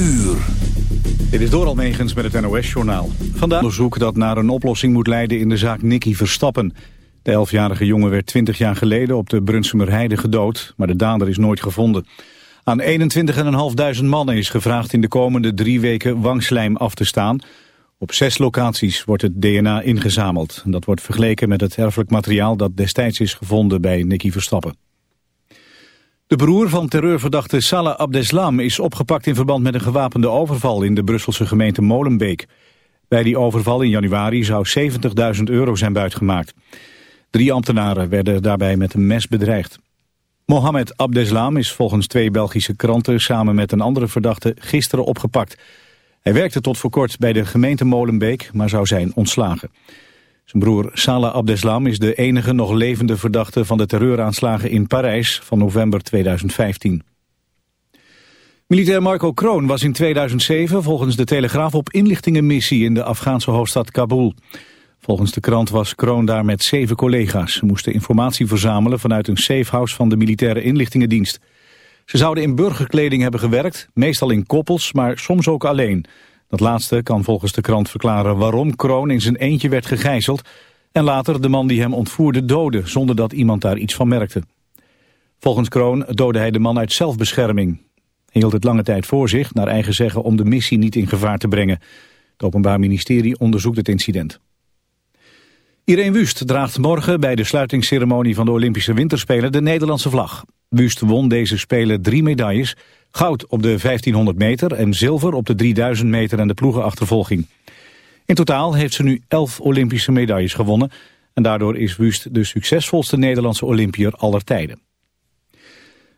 uur. Dit is Doral Megens met het NOS-journaal. Vandaag onderzoek dat naar een oplossing moet leiden in de zaak Nicky Verstappen. De elfjarige jongen werd 20 jaar geleden op de Brunsumer Heide gedood, maar de dader is nooit gevonden. Aan 21.500 mannen is gevraagd in de komende drie weken wangslijm af te staan. Op zes locaties wordt het DNA ingezameld. Dat wordt vergeleken met het erfelijk materiaal dat destijds is gevonden bij Nicky Verstappen. De broer van terreurverdachte Salah Abdeslam is opgepakt in verband met een gewapende overval in de Brusselse gemeente Molenbeek. Bij die overval in januari zou 70.000 euro zijn buitgemaakt. Drie ambtenaren werden daarbij met een mes bedreigd. Mohamed Abdeslam is volgens twee Belgische kranten samen met een andere verdachte gisteren opgepakt. Hij werkte tot voor kort bij de gemeente Molenbeek, maar zou zijn ontslagen. Zijn broer Salah Abdeslam is de enige nog levende verdachte van de terreuraanslagen in Parijs van november 2015. Militair Marco Kroon was in 2007 volgens de Telegraaf op inlichtingenmissie in de Afghaanse hoofdstad Kabul. Volgens de krant was Kroon daar met zeven collega's. Ze moesten informatie verzamelen vanuit een safehouse van de militaire inlichtingendienst. Ze zouden in burgerkleding hebben gewerkt, meestal in koppels, maar soms ook alleen. Dat laatste kan volgens de krant verklaren waarom Kroon in zijn eentje werd gegijzeld... en later de man die hem ontvoerde doodde, zonder dat iemand daar iets van merkte. Volgens Kroon doodde hij de man uit zelfbescherming. Hij hield het lange tijd voor zich, naar eigen zeggen, om de missie niet in gevaar te brengen. Het Openbaar Ministerie onderzoekt het incident. Irene Wust draagt morgen bij de sluitingsceremonie van de Olympische Winterspelen de Nederlandse vlag. Wust won deze Spelen drie medailles. Goud op de 1500 meter en zilver op de 3000 meter en de ploegenachtervolging. In totaal heeft ze nu elf Olympische medailles gewonnen. En daardoor is Wust de succesvolste Nederlandse Olympier aller tijden.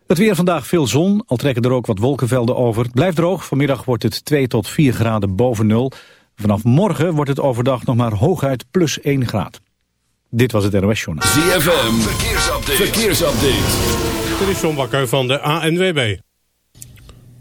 Het weer vandaag veel zon, al trekken er ook wat wolkenvelden over. Het blijft droog, vanmiddag wordt het 2 tot 4 graden boven nul. Vanaf morgen wordt het overdag nog maar hooguit plus 1 graad. Dit was het NOS Journaal. ZFM, verkeersupdate. verkeersupdate. Dit is John Bakker van de ANWB.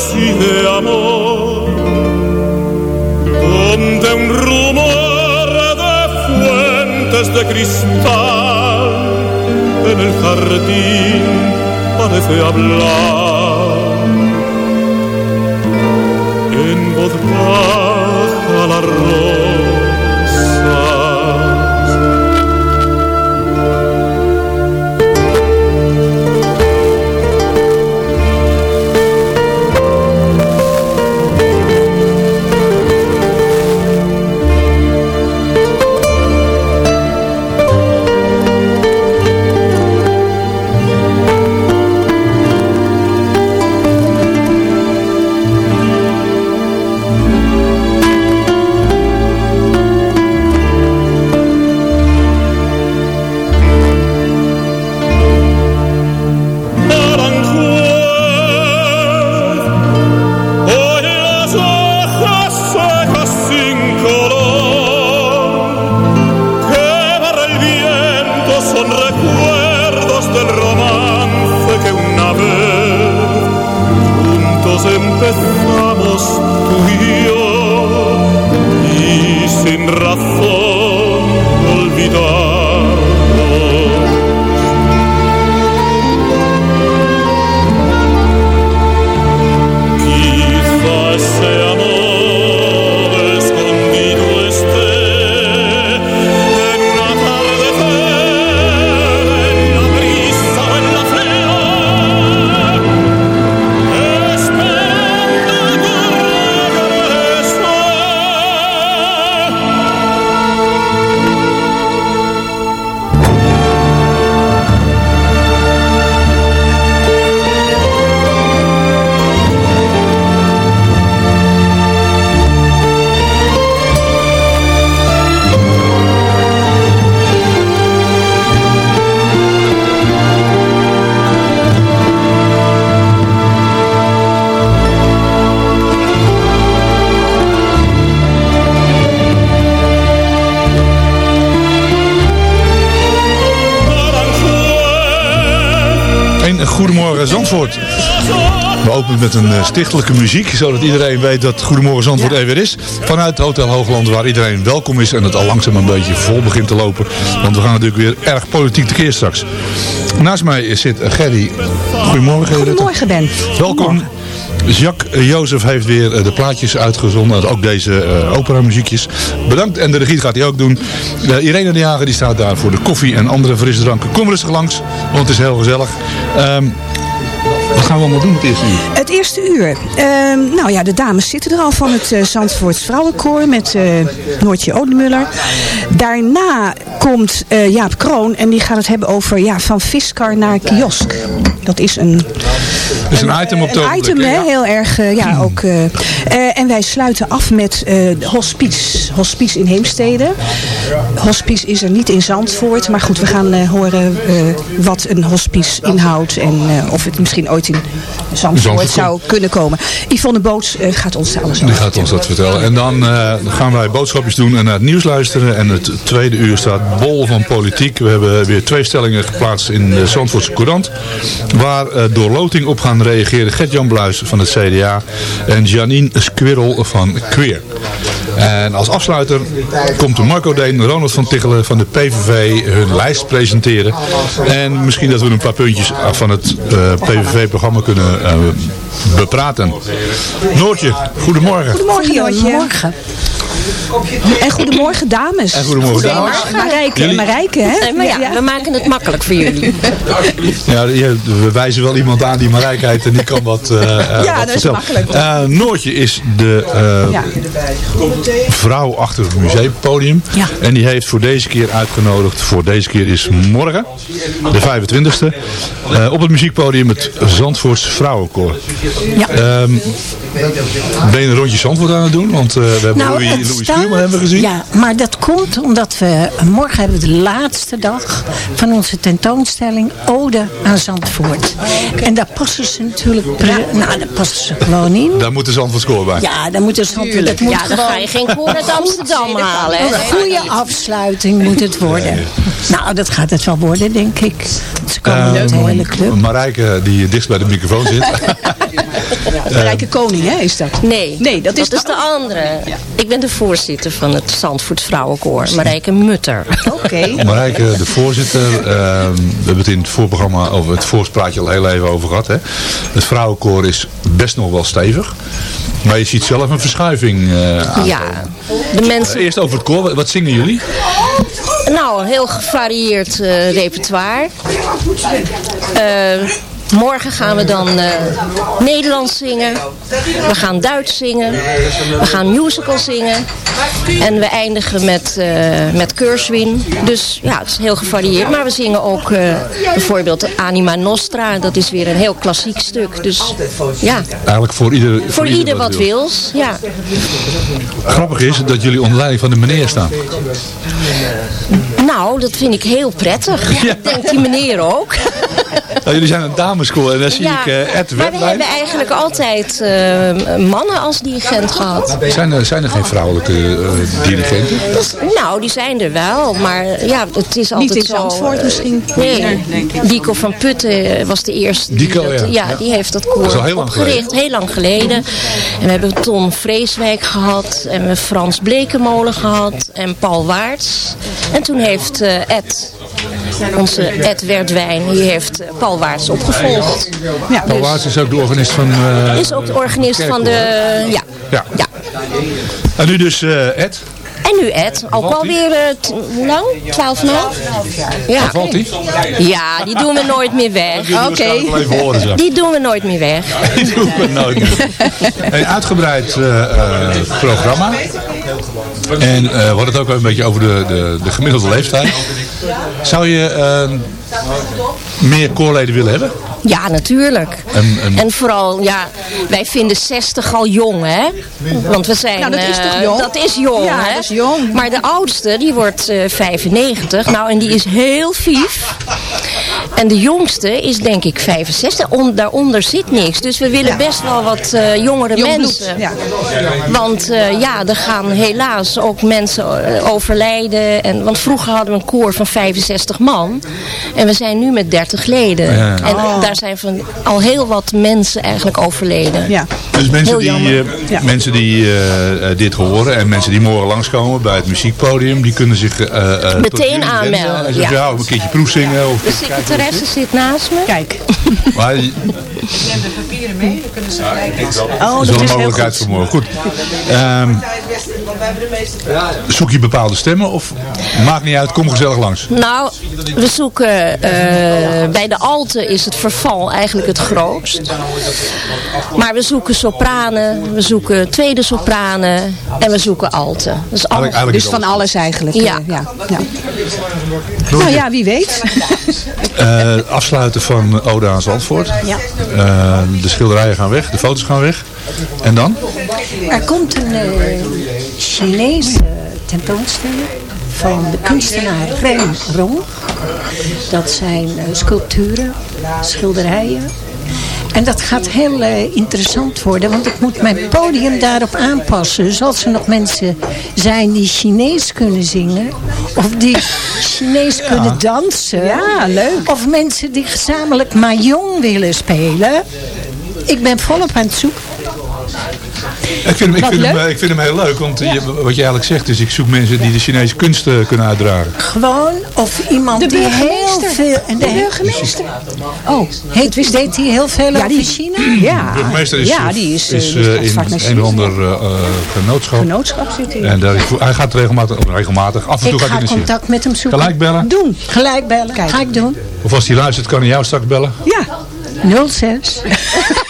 Ensueños y de amor, donde un rumor de fuentes de cristal en el jardín parece hablar. En voz baja la rosa met een eh, stichtelijke muziek, zodat iedereen weet dat Goedemorgen Zandvoort er weer is. Vanuit Hotel Hoogland, waar iedereen welkom is en het al langzaam een beetje vol begint te lopen. Want we gaan natuurlijk weer erg politiek tekeer straks. Naast mij zit Gerry. Goedemorgen. Goedemorgen Ben. Welkom. Jacques Jozef heeft weer eh, de plaatjes uitgezonden. Ook deze eh opera muziekjes. Bedankt. En de regie gaat hij ook doen. Eh, Irene de Jager die staat daar voor de koffie en andere frisdranken. Kom rustig langs, want het is heel gezellig. Ehm, gaan we allemaal doen het eerste uur? Het eerste uur. Nou ja, de dames zitten er al van het uh, Zandvoorts Vrouwenkoor met eh, Noortje Odemuller. Daarna komt eh, Jaap Kroon en die gaat het hebben over ja, van viskar naar kiosk. Dat is een, Dat is een item op de een item, hè, heel erg, ja, ook. Eh, en wij sluiten af met eh, hospice. Hospice in Heemstede. Hospice is er niet in Zandvoort, maar goed, we gaan eh, horen wat een hospice inhoudt en of het misschien ooit in Zandvoort, Zandvoort zou kunnen komen. Yvonne Boots gaat ons daar alles Die over gaat ons dat vertellen. En dan gaan wij boodschapjes doen en naar het nieuws luisteren. En het tweede uur staat bol van politiek. We hebben weer twee stellingen geplaatst in de Zandvoortse Courant. Waar door loting op gaan reageren Gert-Jan Bluis van het CDA en Janine Squirrel van Queer. En als afsluiter komt de Marco Deen, Ronald van Tichelen van de PVV hun lijst presenteren. En misschien dat we een paar puntjes van het eh, PVV-programma kunnen eh, bepraten. Noortje, goedemorgen. Goedemorgen, Jantje. Goedemorgen. En goedemorgen, dames. En goedemorgen, dames. Marijke, Jullie- Marijke, hè? Eh, maar ja, we maken het makkelijk voor jullie. Ja, je- we wijzen wel iemand aan die Marijke heet en die kan wat, eh eh, Ja, wat dat is makkelijk. Eh, Noortje is de Ja. vrouw achter het museumpodium. Ja. En die heeft voor deze keer uitgenodigd. Voor deze keer is morgen, de 25e. eh, op het muziekpodium het Zandvoorts Vrouwenkoor. Ja. Ehm, ben je een rondje Zandvoort aan het doen? Want eh, we hebben Nou, Louis, het Louis staat- Schuurman hebben we gezien. Ja, maar dat komt omdat we morgen hebben we de laatste dag van onze tentoonstelling Ode aan Zandvoort. En daar passen ze natuurlijk, nou daar passen ze gewoon in. Daar moet de Zandvoort score bij. Ja, dan moet er Zandvoort, dat moet Ja, dan gewoon ga je geen koor uit Amsterdam halen. een goede afsluiting moet het worden. Nou, dat gaat het wel worden, denk ik. Ze komen met de hele club. Marijke, die dichtst bij de microfoon zit. Marijke Koning, hè, is dat? Nee, Nee, dat is de- de andere. Ik ben de voorzitter van het Zandvoort Vrouwenkoor, Marijke Mutter. Oké. Marijke, de voorzitter, ehm, we hebben het in het voorprogramma over het voorspraatje al heel even over gehad. Hè. Het vrouwenkoor is best nog wel stevig. Maar je ziet zelf een verschuiving eh aan. Ja, de mensen... Eerst over het koor, wat zingen jullie? Nou, een heel gevarieerd eh, repertoire. Morgen gaan we dan eh, Nederlands zingen. We gaan Duits zingen. We gaan musical zingen. En we eindigen met, eh met Keurswin. Dus ja, het is heel gevarieerd. Maar we zingen ook eh, bijvoorbeeld Anima Nostra. Dat is weer een heel klassiek stuk. Dus ja, Eigenlijk voor ieder, voor ieder wat wils. Ja. Grappig is dat jullie onder leiding van de meneer staan. Nou, dat vind ik heel prettig. Ik denk die meneer ook. Nou, jullie zijn een dameschool en daar zie ik uh, Ed Maar we hebben eigenlijk altijd uh, mannen als dirigent gehad. Zijn er, zijn er geen vrouwelijke uh, dirigenten? Dus, nou, die zijn er wel. Maar ja, het is altijd Niet in zo... Zandvoort misschien? Nee, Dico van Putten was de eerste. Dico, die dat, ja. ja. die heeft dat koor Dat heel lang opgericht. geleden. Heel lang geleden. En we hebben Ton Vreeswijk gehad. En we hebben Frans Blekemolen gehad. En Paul Waarts. En toen heeft uh, Ed, onze Ed Werdwijn, die heeft uh, Paul Waarts opgevolgd. Ja, Paul Waarts is ook de organist van... Uh, is ook de organist van de... Ja. ja. ja. En nu dus Ed. En nu Ed, ook alweer uh, lang, 12 maanden. Ja. Valt die? Ja, die doen we nooit meer weg. Oké. Okay. Die doen we nooit meer weg. die doen we nooit meer weg. Een uitgebreid uh, uh, programma. En uh, we hadden het ook een beetje over de, de, de gemiddelde leeftijd. Zou je ehm, meer koorleden willen hebben? Ja, natuurlijk. En, en... en, vooral, ja, wij vinden 60 al jong, hè? Want we zijn... Nou, dat is toch jong? Uh, dat is jong, ja, hè? dat is jong. Maar de oudste, die wordt uh, 95. Nou, en die is heel vief. En de jongste is denk ik 65. Om, daaronder zit niks. Dus we willen ja. best wel wat uh, jongere Jong mensen. Ja. Want uh, ja, er gaan helaas ook mensen uh, overlijden. En, want vroeger hadden we een koor van 65 man. En we zijn nu met 30 leden. Ja. En oh. daar zijn van al heel wat mensen eigenlijk overleden. Ja. Dus mensen die, ja. mensen die dit horen en mensen die morgen langskomen bij het muziekpodium, die kunnen zich meteen aanmelden. En zeggen, ja. een keertje proef zingen. Of de secretaresse zit naast me. Kijk. Maar, Mee, dan kunnen ze kijken. Oh, dat, is een mogelijkheid voor morgen. Goed. Um, zoek je bepaalde stemmen of maakt niet uit, kom gezellig langs? Nou, we zoeken uh, bij de alten is het verval eigenlijk het grootst. Maar we zoeken sopranen, we zoeken tweede sopranen en we zoeken alten. Dus, al, eigenlijk dus van alles eigenlijk. Ja. ja. ja. Nou ja, wie weet. Uh, afsluiten van Ode aan Zandvoort. Ja. Uh, de schilderijen gaan weg, de foto's gaan weg. En dan? Er komt een uh, Chinese tentoonstelling van de kunstenaar Ren Rong. Dat zijn sculpturen, schilderijen. En dat gaat heel uh, interessant worden, want ik moet mijn podium daarop aanpassen. Dus als er nog mensen zijn die Chinees kunnen zingen, of die Chinees ja. kunnen dansen. Ja, leuk. Of mensen die gezamenlijk Mahjong willen spelen. Ik ben volop aan het zoeken. Ik vind, hem, ik, vind hem, ik vind hem heel leuk, want ja. je, wat je eigenlijk zegt is, ik zoek mensen die de Chinese kunsten kunnen uitdragen. Gewoon, of iemand de die heel veel... En de, de burgemeester. Oh, heet, wist, deed hij heel veel ja, over die, China? Ja, de burgemeester is, ja, die is, is, uh, in een of ander uh, genootschap. Genootschap zit hij. En daar, hij gaat regelmatig, regelmatig, af en toe ik gaat hij ga contact met hem zoeken. Gelijk bellen? Doen. Gelijk bellen, Kijk. ga ik doen. Of als hij luistert, kan hij jou straks bellen? Ja. 06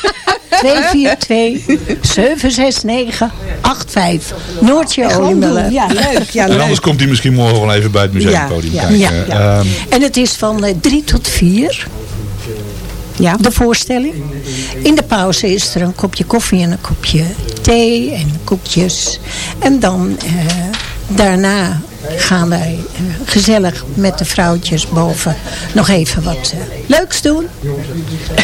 242 769 85. Noortje Oliemullen. Ja, leuk. Ja, en leuk. anders komt hij misschien morgen wel even bij het museumpodium ja, kijken. Ja, ja. Um, en het is van 3 tot 4. Ja. De voorstelling. In de pauze is er een kopje koffie en een kopje thee en koekjes. En dan uh, daarna gaan wij uh, gezellig met de vrouwtjes boven nog even wat uh, leuks doen.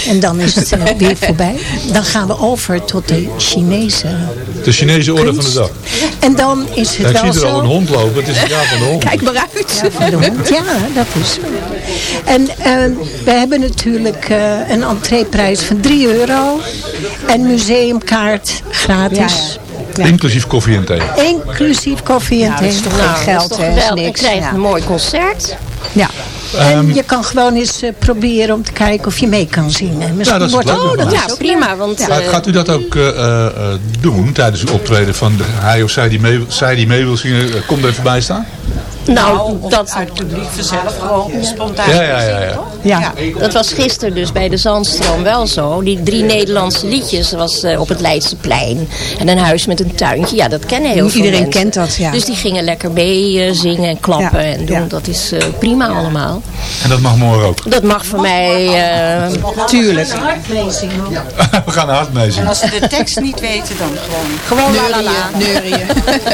En dan is het uh, weer voorbij. Dan gaan we over tot de Chinese De Chinese orde van de dag. En dan is het ja, ik wel zie er zo... al een hond lopen. Het is het jaar van de hond. Kijk maar uit. Ja, van de hond. Ja, dat is zo. En we hebben natuurlijk een entreeprijs van 3 euro. En museumkaart gratis. Ja, ja. Ja. Inclusief koffie en thee. Inclusief koffie en nou, thee. Dat is toch geen geld, hè? Wel, niks. Je krijgt ja. een mooi concert. Ja. En um, je kan gewoon eens uh, proberen om te kijken of je mee kan zingen. Misschien ja, dat wordt oh, dat is prima. Want, ja. uh, gaat u dat ook uh, doen tijdens uw optreden van de, hij of zij die mee, zij die mee wil zingen? komt er even bij staan? Nou, dat uit het publiek vanzelf gewoon spontaan. Ja, ja, ja, ja. ja. Dat was gisteren dus bij de Zandstroom wel zo. Die drie Nederlandse liedjes was uh, op het Leidseplein. En een huis met een tuintje. Ja, dat kennen heel Iedereen veel mensen. kent dat, ja. Dus die gingen lekker mee uh, zingen en klappen ja. en doen. Ja. Dat is uh, prima allemaal. En dat mag morgen ook? Dat mag voor mij... Tuurlijk. We gaan hard mee zingen. En als ze de tekst niet weten, dan gewoon... Gewoon neurieën.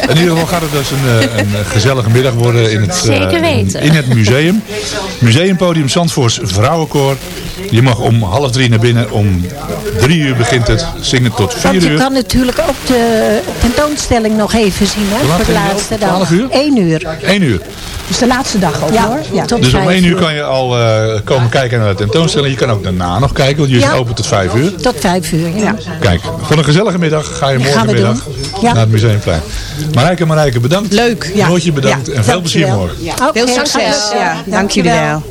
In ieder geval gaat het dus een, een gezellige middag worden in het, eh, Zeker weten. in het museum. Museumpodium Zandvoorts Vrouwenkoor. Je mag om half drie naar binnen. Om drie uur begint het. Zingen tot vier Want je uur. kan natuurlijk ook de tentoonstelling nog even zien, hè, voor de je laatste dag. 12 uur? 1 uur. Eén uur. Dus de laatste dag ook Ja, hoor. Ja. tot Dus om vijf één uur kan je al eh, komen kijken naar de tentoonstelling. Je kan ook daarna nog kijken, want jullie Ja. zijn open tot vijf uur. Tot 5 uur, ja. Kijk, voor een gezellige middag ga je morgenmiddag naar het Museumplein. Marijke, Marijke, bedankt. Leuk, ja. Bedankt. Ja, en veel plezier morgen. Oké, Veel succes. Ja, dank jullie wel.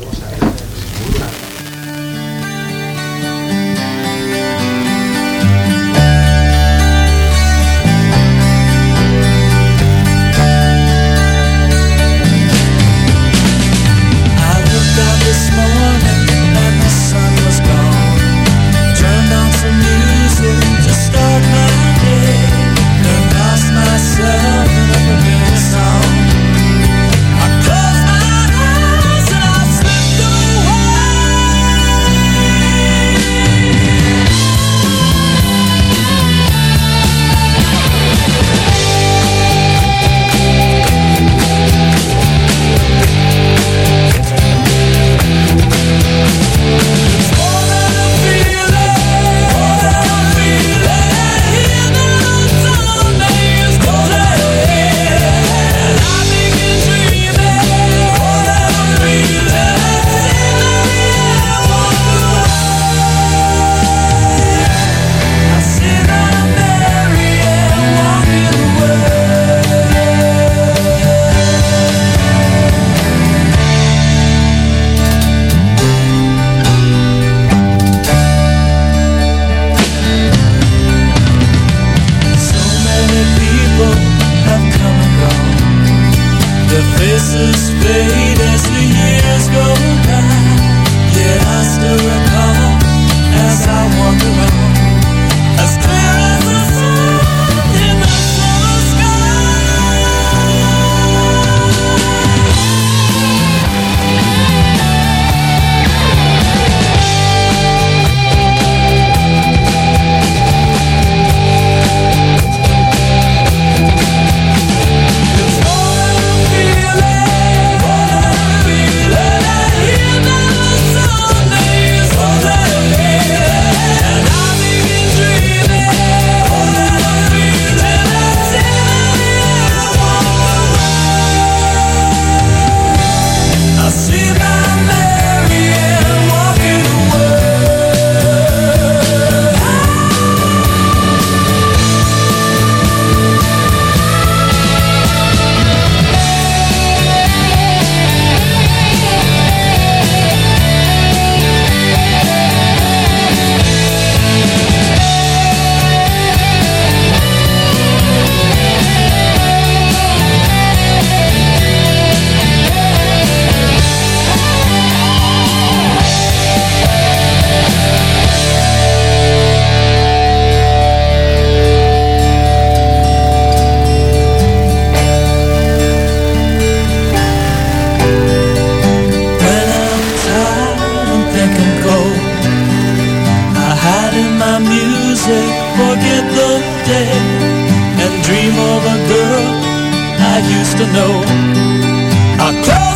I told you.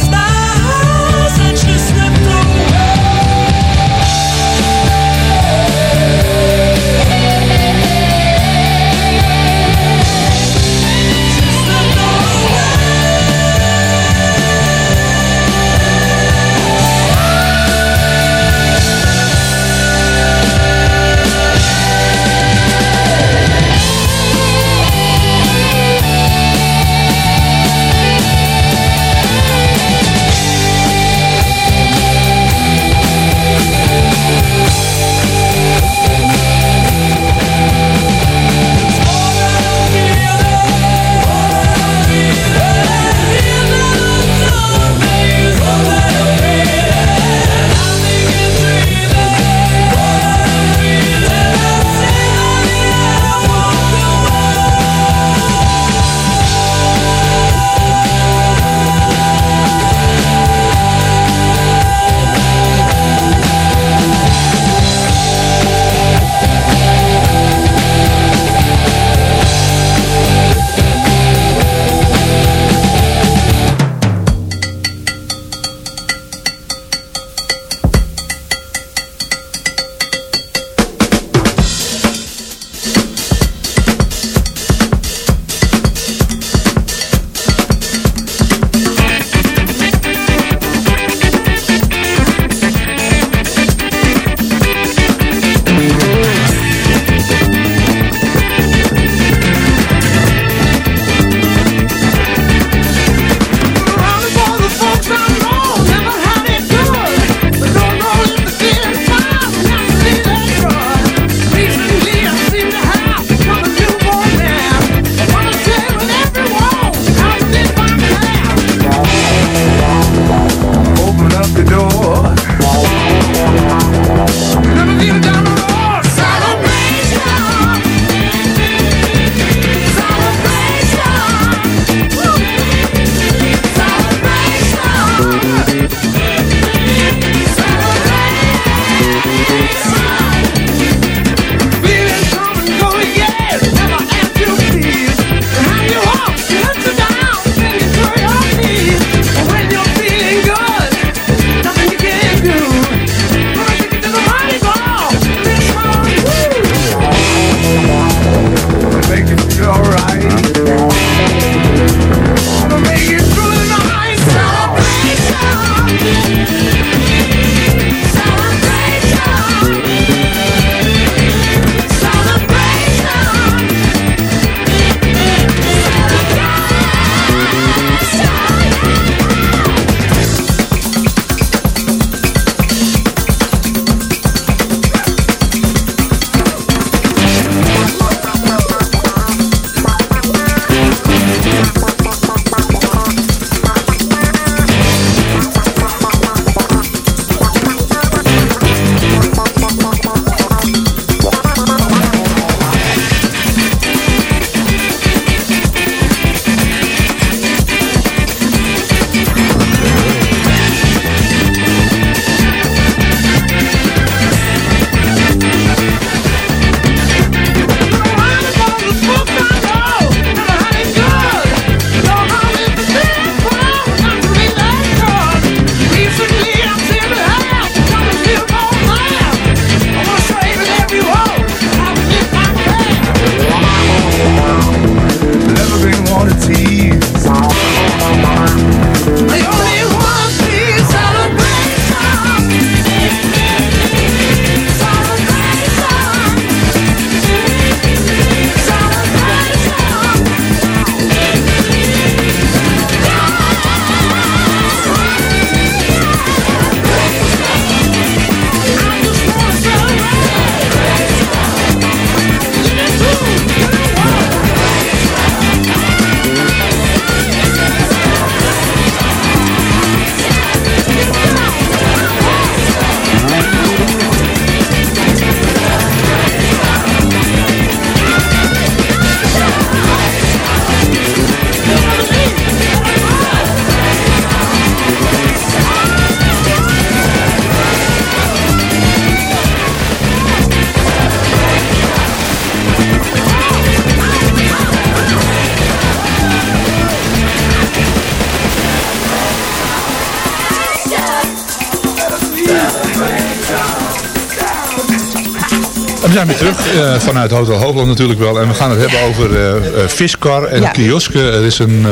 Eh, vanuit Hotel Hoogland natuurlijk wel. En we gaan het hebben over uh, viskar en Ja. kiosken. Er is een,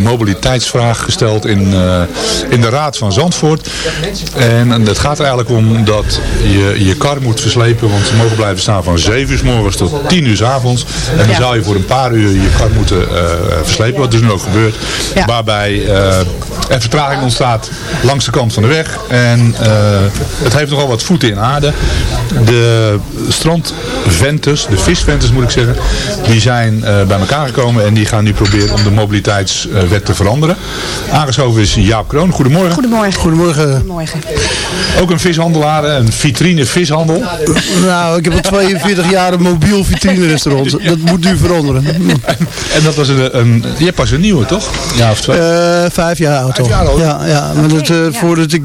mobiliteitsvraag gesteld in, in de Raad van Zandvoort. En, en het gaat er eigenlijk om dat je je kar moet verslepen. Want ze mogen blijven staan van 7 uur s morgens tot 10 uur s avonds. En dan Ja. zou je voor een paar uur je kar moeten verslepen. Wat dus nu ook gebeurt. Ja. Waarbij er vertraging ontstaat langs de kant van de weg. En het heeft nogal wat voeten in aarde. De strandventers, de visventers moet ik zeggen, die zijn eh, bij elkaar gekomen en die gaan nu proberen om de mobiliteitswet te veranderen. Aangeschoven is Jaap Kroon. Goedemorgen. Goedemorgen. Goedemorgen. Goedemorgen. Ook een vishandelaar, een vitrine vishandel. Nou, ik heb al 42 jaar een mobiel vitrine-restaurant. Dat moet nu veranderen. En dat was een, een je hebt pas een nieuwe, toch? Ja, of twee? Eh, vijf jaar oud al. Vijf jaar oud? Ja, ja, maar dat, eh, voordat ik...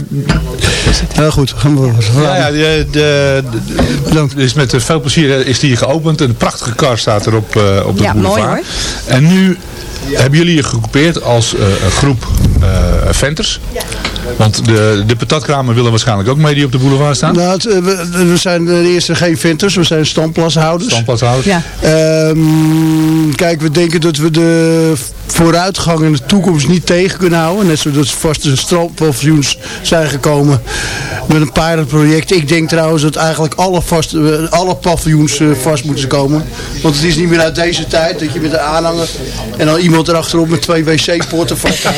Ja, goed. Gaan we Ja, ja, de, de, de- dus met veel plezier eh, is die geopend. Een prachtige kar staat er op, eh, op de Ja, boulevard. mooi, En nu hebben jullie je gegroepeerd als eh, een groep eh venters. Want de, de patatkramen willen waarschijnlijk ook mee die op de boulevard staan. Nou, het, eh, we, we zijn de eerste geen venters, we zijn standplashouders. Standplaatshouders. Ja. Ehm, kijk, we denken dat we de vooruitgang in de toekomst niet tegen kunnen houden. Net zoals vaste strandpaviljoens zijn gekomen met een pilotproject. Ik denk trouwens dat eigenlijk alle, vaste, eh, alle paviljoens vast moeten komen. Want het is niet meer uit deze tijd dat je met een aanhanger en dan iemand erachterop met twee wc-poorten vasthoudt.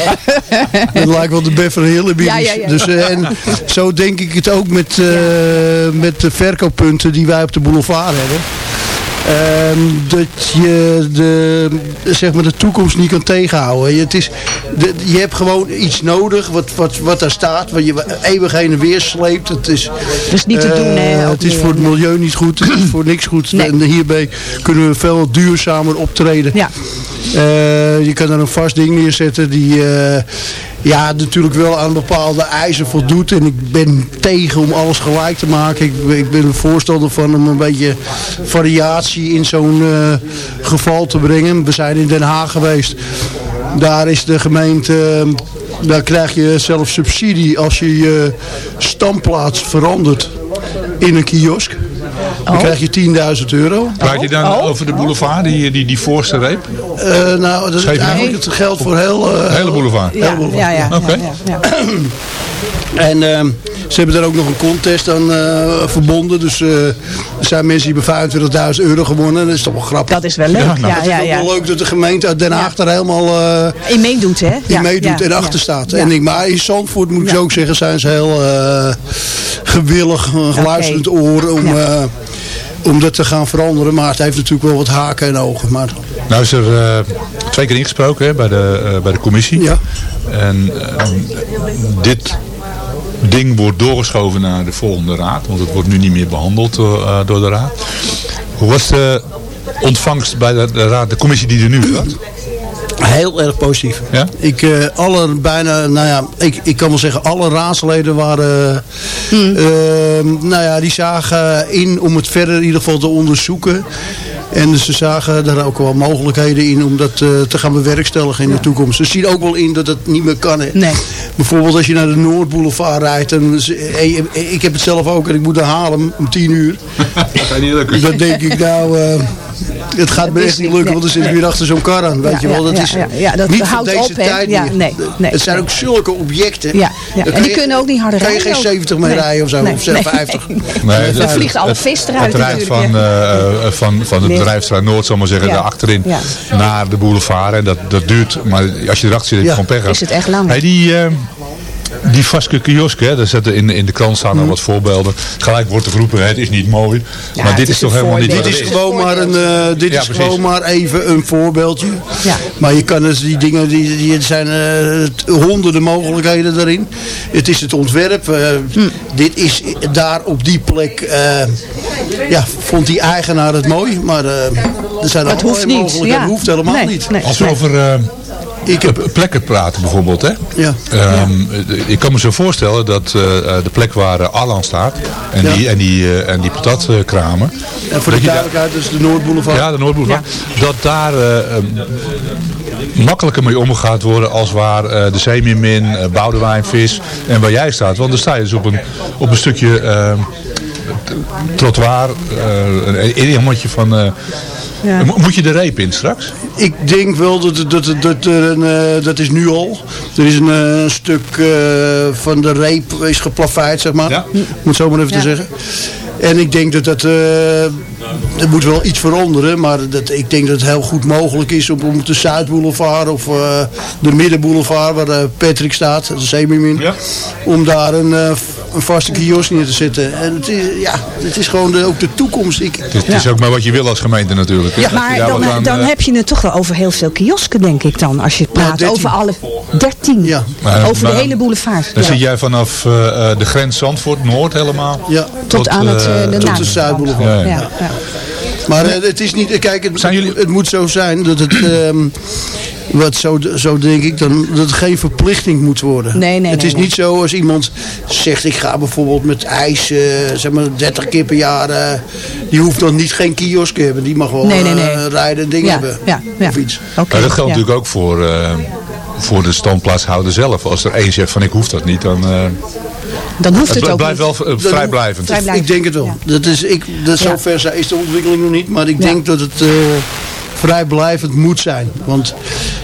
dat lijkt wel de Beverly Hills Ja, ja, ja. Dus, eh, en zo denk ik het ook met, eh, met de verkooppunten die wij op de boulevard hebben. Ehm, dat je de, zeg maar de toekomst niet kan tegenhouden. Je, het is, de, je hebt gewoon iets nodig wat, wat, wat daar staat, wat je eeuwig heen en weer sleept. Het is, Dat is niet te eh, doen, hè, ook Het is voor het milieu niet goed, het is voor niks goed. Nee. En hierbij kunnen we veel duurzamer optreden. Ja. Eh, je kan er een vast ding neerzetten die eh, ja, natuurlijk wel aan bepaalde eisen voldoet. En ik ben tegen om alles gelijk te maken. Ik, ik ben een voorstander van om een beetje variatie in zo'n eh, geval te brengen. We zijn in Den Haag geweest. Daar is de gemeente, eh, daar krijg je zelf subsidie als je je standplaats verandert in een kiosk. Dan krijg je 10.000 euro. Praat je dan over de boulevard, die, die, die voorste reep? Eh, nou, dat is eigenlijk het geld voor heel... eh, hele boulevard? Ja, ja, Oké. ja, ja, ja. En ehm, ze hebben daar ook nog een contest aan eh, verbonden. Dus eh, er zijn mensen die hebben 25.000 euro gewonnen. Dat is toch wel grappig. Dat is wel leuk. Ja, Het is ja, ook ja. wel leuk dat de gemeente uit Den Haag daar helemaal eh, In meedoet, hè? in Ja, meedoet ja, en achter staat. Ja. En ik, maar in Zandvoort moet ik Ja. ook zeggen, zijn ze heel eh, gewillig, een geluisterend oor om, Ja. Om dat te gaan veranderen. Maar het heeft natuurlijk wel wat haken en ogen. Maar Nou is er eh, twee keer ingesproken hè, bij, de, eh, bij de commissie. ja. En eh, dit ding wordt doorgeschoven naar de volgende raad. Want het wordt nu niet meer behandeld door, door de raad. Hoe was de ontvangst bij de, de raad, de commissie die er nu zat? Heel erg positief. Ja? Ik, eh, alle, bijna, nou ja, ik, ik kan wel zeggen, alle raadsleden waren, eh, nou ja, die zagen in om het verder in ieder geval te onderzoeken. En ze zagen daar ook wel mogelijkheden in om dat eh, te gaan bewerkstelligen in de toekomst. Ze zien ook wel in dat het niet meer kan. Hè. Nee. Bijvoorbeeld als je naar de Noordboulevard rijdt. En, ze- eh, ik heb het zelf ook en ik moet naar Haarlem om tien uur. Dan denk ik nou, eh, het gaat me is echt niet lukken, want er zit weer achter zo'n kar aan. Weet Ja, je wel, dat ja, is ja, ja, dat niet van houdt deze op, hè. tijd Ja, meer. nee, nee, het zijn nee. ook zulke objecten. Ja, ja. En die je- kunnen ook niet harder kan je rijden geen ook. 70 mee Nee. rijden of zo, Nee, of 50. Nee, Dan vliegt alle vis eruit Het rijdt van, eh, eh, van, van de Nee. bedrijfsstraat Noord, zal maar zeggen, Ja. daar achterin Ja. naar de boulevard. En dat, dat duurt, maar als je erachter zit, heb je Ja. gewoon pech. Is het echt lang. Hey, die, eh, die vaske kiosk, hè, daar zetten in, in de krant staan Mhm. nog wat voorbeelden. Gelijk wordt er geroepen, het is niet mooi. Ja, maar dit is is toch helemaal niet Dit is gewoon maar, een, eh, dit Ja, is precies. gewoon maar even een voorbeeldje. Ja. Maar je kan dus die dingen, die, die, er zijn eh, honderden mogelijkheden daarin. Het is het ontwerp. eh, Hm. Dit is daar op die plek, eh, ja, vond die eigenaar het mooi. Maar eh, er zijn allerlei hoeft niet. mogelijkheden. Ja. hoeft helemaal Nee, niet. nee. Als we over eh, Ik heb, plekken praten bijvoorbeeld, hè. ja. Ehm, Ik kan me zo voorstellen dat eh, de plek waar eh, Arlan staat en Ja. die, en die, eh, en die patatkramen. En voor de duidelijkheid, dus de Noordboulevard. Ja, de Noordboulevard. Dat daar eh, ehm, makkelijker mee omgegaan worden als waar de Zeemeermin, Boudewijn, Vis en waar jij staat. Want dan sta je dus op een, op een stukje ehm, trottoir, een iemand van... Ja. mo- Moet je de reep in straks? Ik denk wel dat, dat, dat, dat, er een, eh, dat is nu al. Er is een eh, stuk eh, van de reep is geplaveid, zeg maar. Om het zo maar even Ja. te zeggen. En ik denk dat dat, eh, er moet wel iets veranderen, maar dat, ik denk dat het heel goed mogelijk is om, om de Zuidboulevard of eh, de Middenboulevard, waar eh, Patrick staat, de Semimin, om daar een, eh, een vaste kiosk neer te zetten. En het is, ja, het is gewoon de, ook de toekomst. Ik, Het is, het is ook maar wat je wil als gemeente natuurlijk. hè. Je maar dan, aan, dan heb je het toch wel over heel veel kiosken, denk ik dan. Als je praat 13. over alle 13. Maar- over maar de hele boulevard. Dan Ja. zit jij vanaf de grens Zandvoort, Noord helemaal. Ja. Tot aan het, de tot de Zuidboulevard. Ja, ja. Ja, ja. Maar eh, het is niet, kijk, het, het moet zo zijn dat het, ehm, wat zo, zo denk ik, dan, dat het geen verplichting moet worden. Nee, nee, het nee, is nee. niet zo als iemand zegt, ik ga bijvoorbeeld met ijs, eh, zeg maar 30 keer per jaar, eh, die hoeft dan niet geen kiosk te hebben. Die mag wel Nee, nee, nee. eh, rijden en dingen Ja, hebben. ja, ja. Of iets. Maar dat geldt ja. natuurlijk ook voor, eh, voor de standplaatshouder zelf. Als er één zegt van ik hoef dat niet, dan... Dan hoeft het het ook blijft niet. wel eh, vrijblijvend. Ik denk het wel. Dat is, ik, dat Ja. Zover zijn- is de ontwikkeling nog niet, maar ik Ja. denk dat het eh, vrijblijvend moet zijn. Want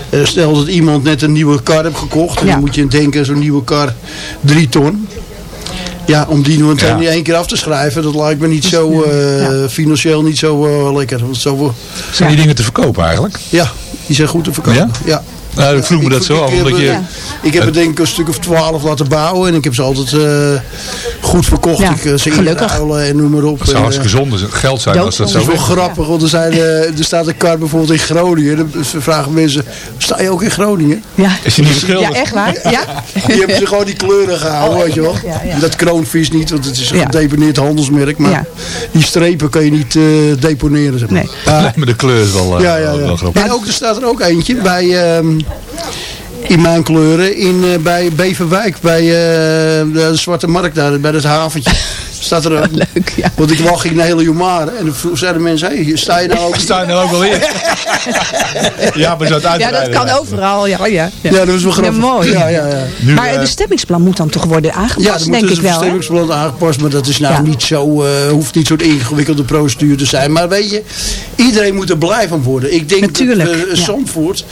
eh, stel dat iemand net een nieuwe kar heeft gekocht, en Ja. dan moet je denken, zo'n nieuwe kar, drie ton. Ja, om die nu meteen Ja. in één keer af te schrijven, dat lijkt me niet zo, eh, financieel niet zo lekker. Want zo, Zijn die dingen te verkopen eigenlijk? ja, die zijn goed te verkopen. Ja? Ja. Nou, ik vroeg me dat zo af, ik heb, omdat je... eh, Ik heb er denk ik een stuk of twaalf laten bouwen en ik heb ze altijd eh, goed verkocht. Ja, ik, eh, ze gelukkig. en noem maar op. Het zou En, hartstikke zonde geld zijn als dat dat zo is wel grappig, want er, zijn, er staat een kar bijvoorbeeld in Groningen. Dan vragen mensen, sta je ook in Groningen? Ja. Is hij niet geschilderd? Ja, echt waar? Ja. Die hebben ze gewoon die kleuren gehouden, Oh, weet je wel. ja, ja. Dat kroonvis niet, want het is een Ja. gedeponeerd handelsmerk. Maar Ja. die strepen kan je niet eh, deponeren, zeg maar. Nee. Ja. Nee, maar de kleur is wel, eh, Ja, ja, wel- ja. wel grappig. En ook, er staat er ook eentje bij, ehm, in mijn kleuren, in, eh, bij Beverwijk, bij eh, de Zwarte Markt daar, bij het haventje. Staat er ook. Leuk, ja. Want ik lag in de hele Jomare en dan vroeg- zeiden mensen, hé, hey, sta je nou ook? Sta je nou ook wel in? ja, maar zo het Ja, dat kan overal. Ja, ja, Ja, dat is wel grappig. Ja, mooi. Ja, ja, ja. Nu, maar eh, het bestemmingsplan moet dan toch worden Ja, aangepast, denk ik dus een wel. hè? bestemmingsplan aangepast, maar dat is nou Ja. niet zo, eh, hoeft niet zo'n ingewikkelde procedure te zijn. Maar weet je, iedereen moet er blij van worden. Ik denk Natuurlijk, dat we ja. Zandvoort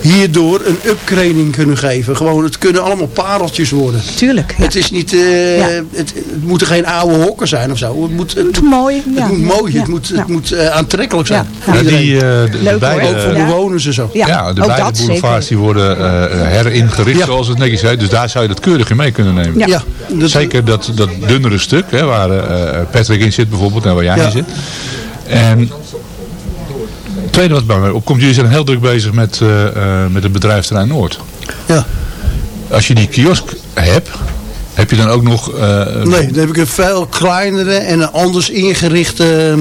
hierdoor een upgrading kunnen geven. Gewoon, het kunnen allemaal pareltjes worden. Tuurlijk. Ja. Het is niet, eh, Ja. het, het moeten geen oude hokken zijn of zo. Het moet, het, Het moet mooi. het ja. moet mooi, Ja. het moet, Ja. het moet eh, aantrekkelijk zijn. Ja. die, eh, de, de Leuk, beide. Ook voor Ja. bewoners en zo. Ja, ja, de ook beide dat boulevards die worden eh, heringericht, Ja. zoals het netjes heet. Dus daar zou je dat keurig in mee kunnen nemen. Ja. Dat- Zeker dat, dat dunnere stuk, hè, waar eh, Patrick in zit bijvoorbeeld en waar jij Ja. in zit. En het tweede wat bij mij opkomt, jullie zijn heel druk bezig met, eh, eh, met het bedrijfsterrein Noord. ja. Als je die kiosk hebt, heb je dan ook nog... eh, Nee, dan heb ik een veel kleinere en een anders ingerichte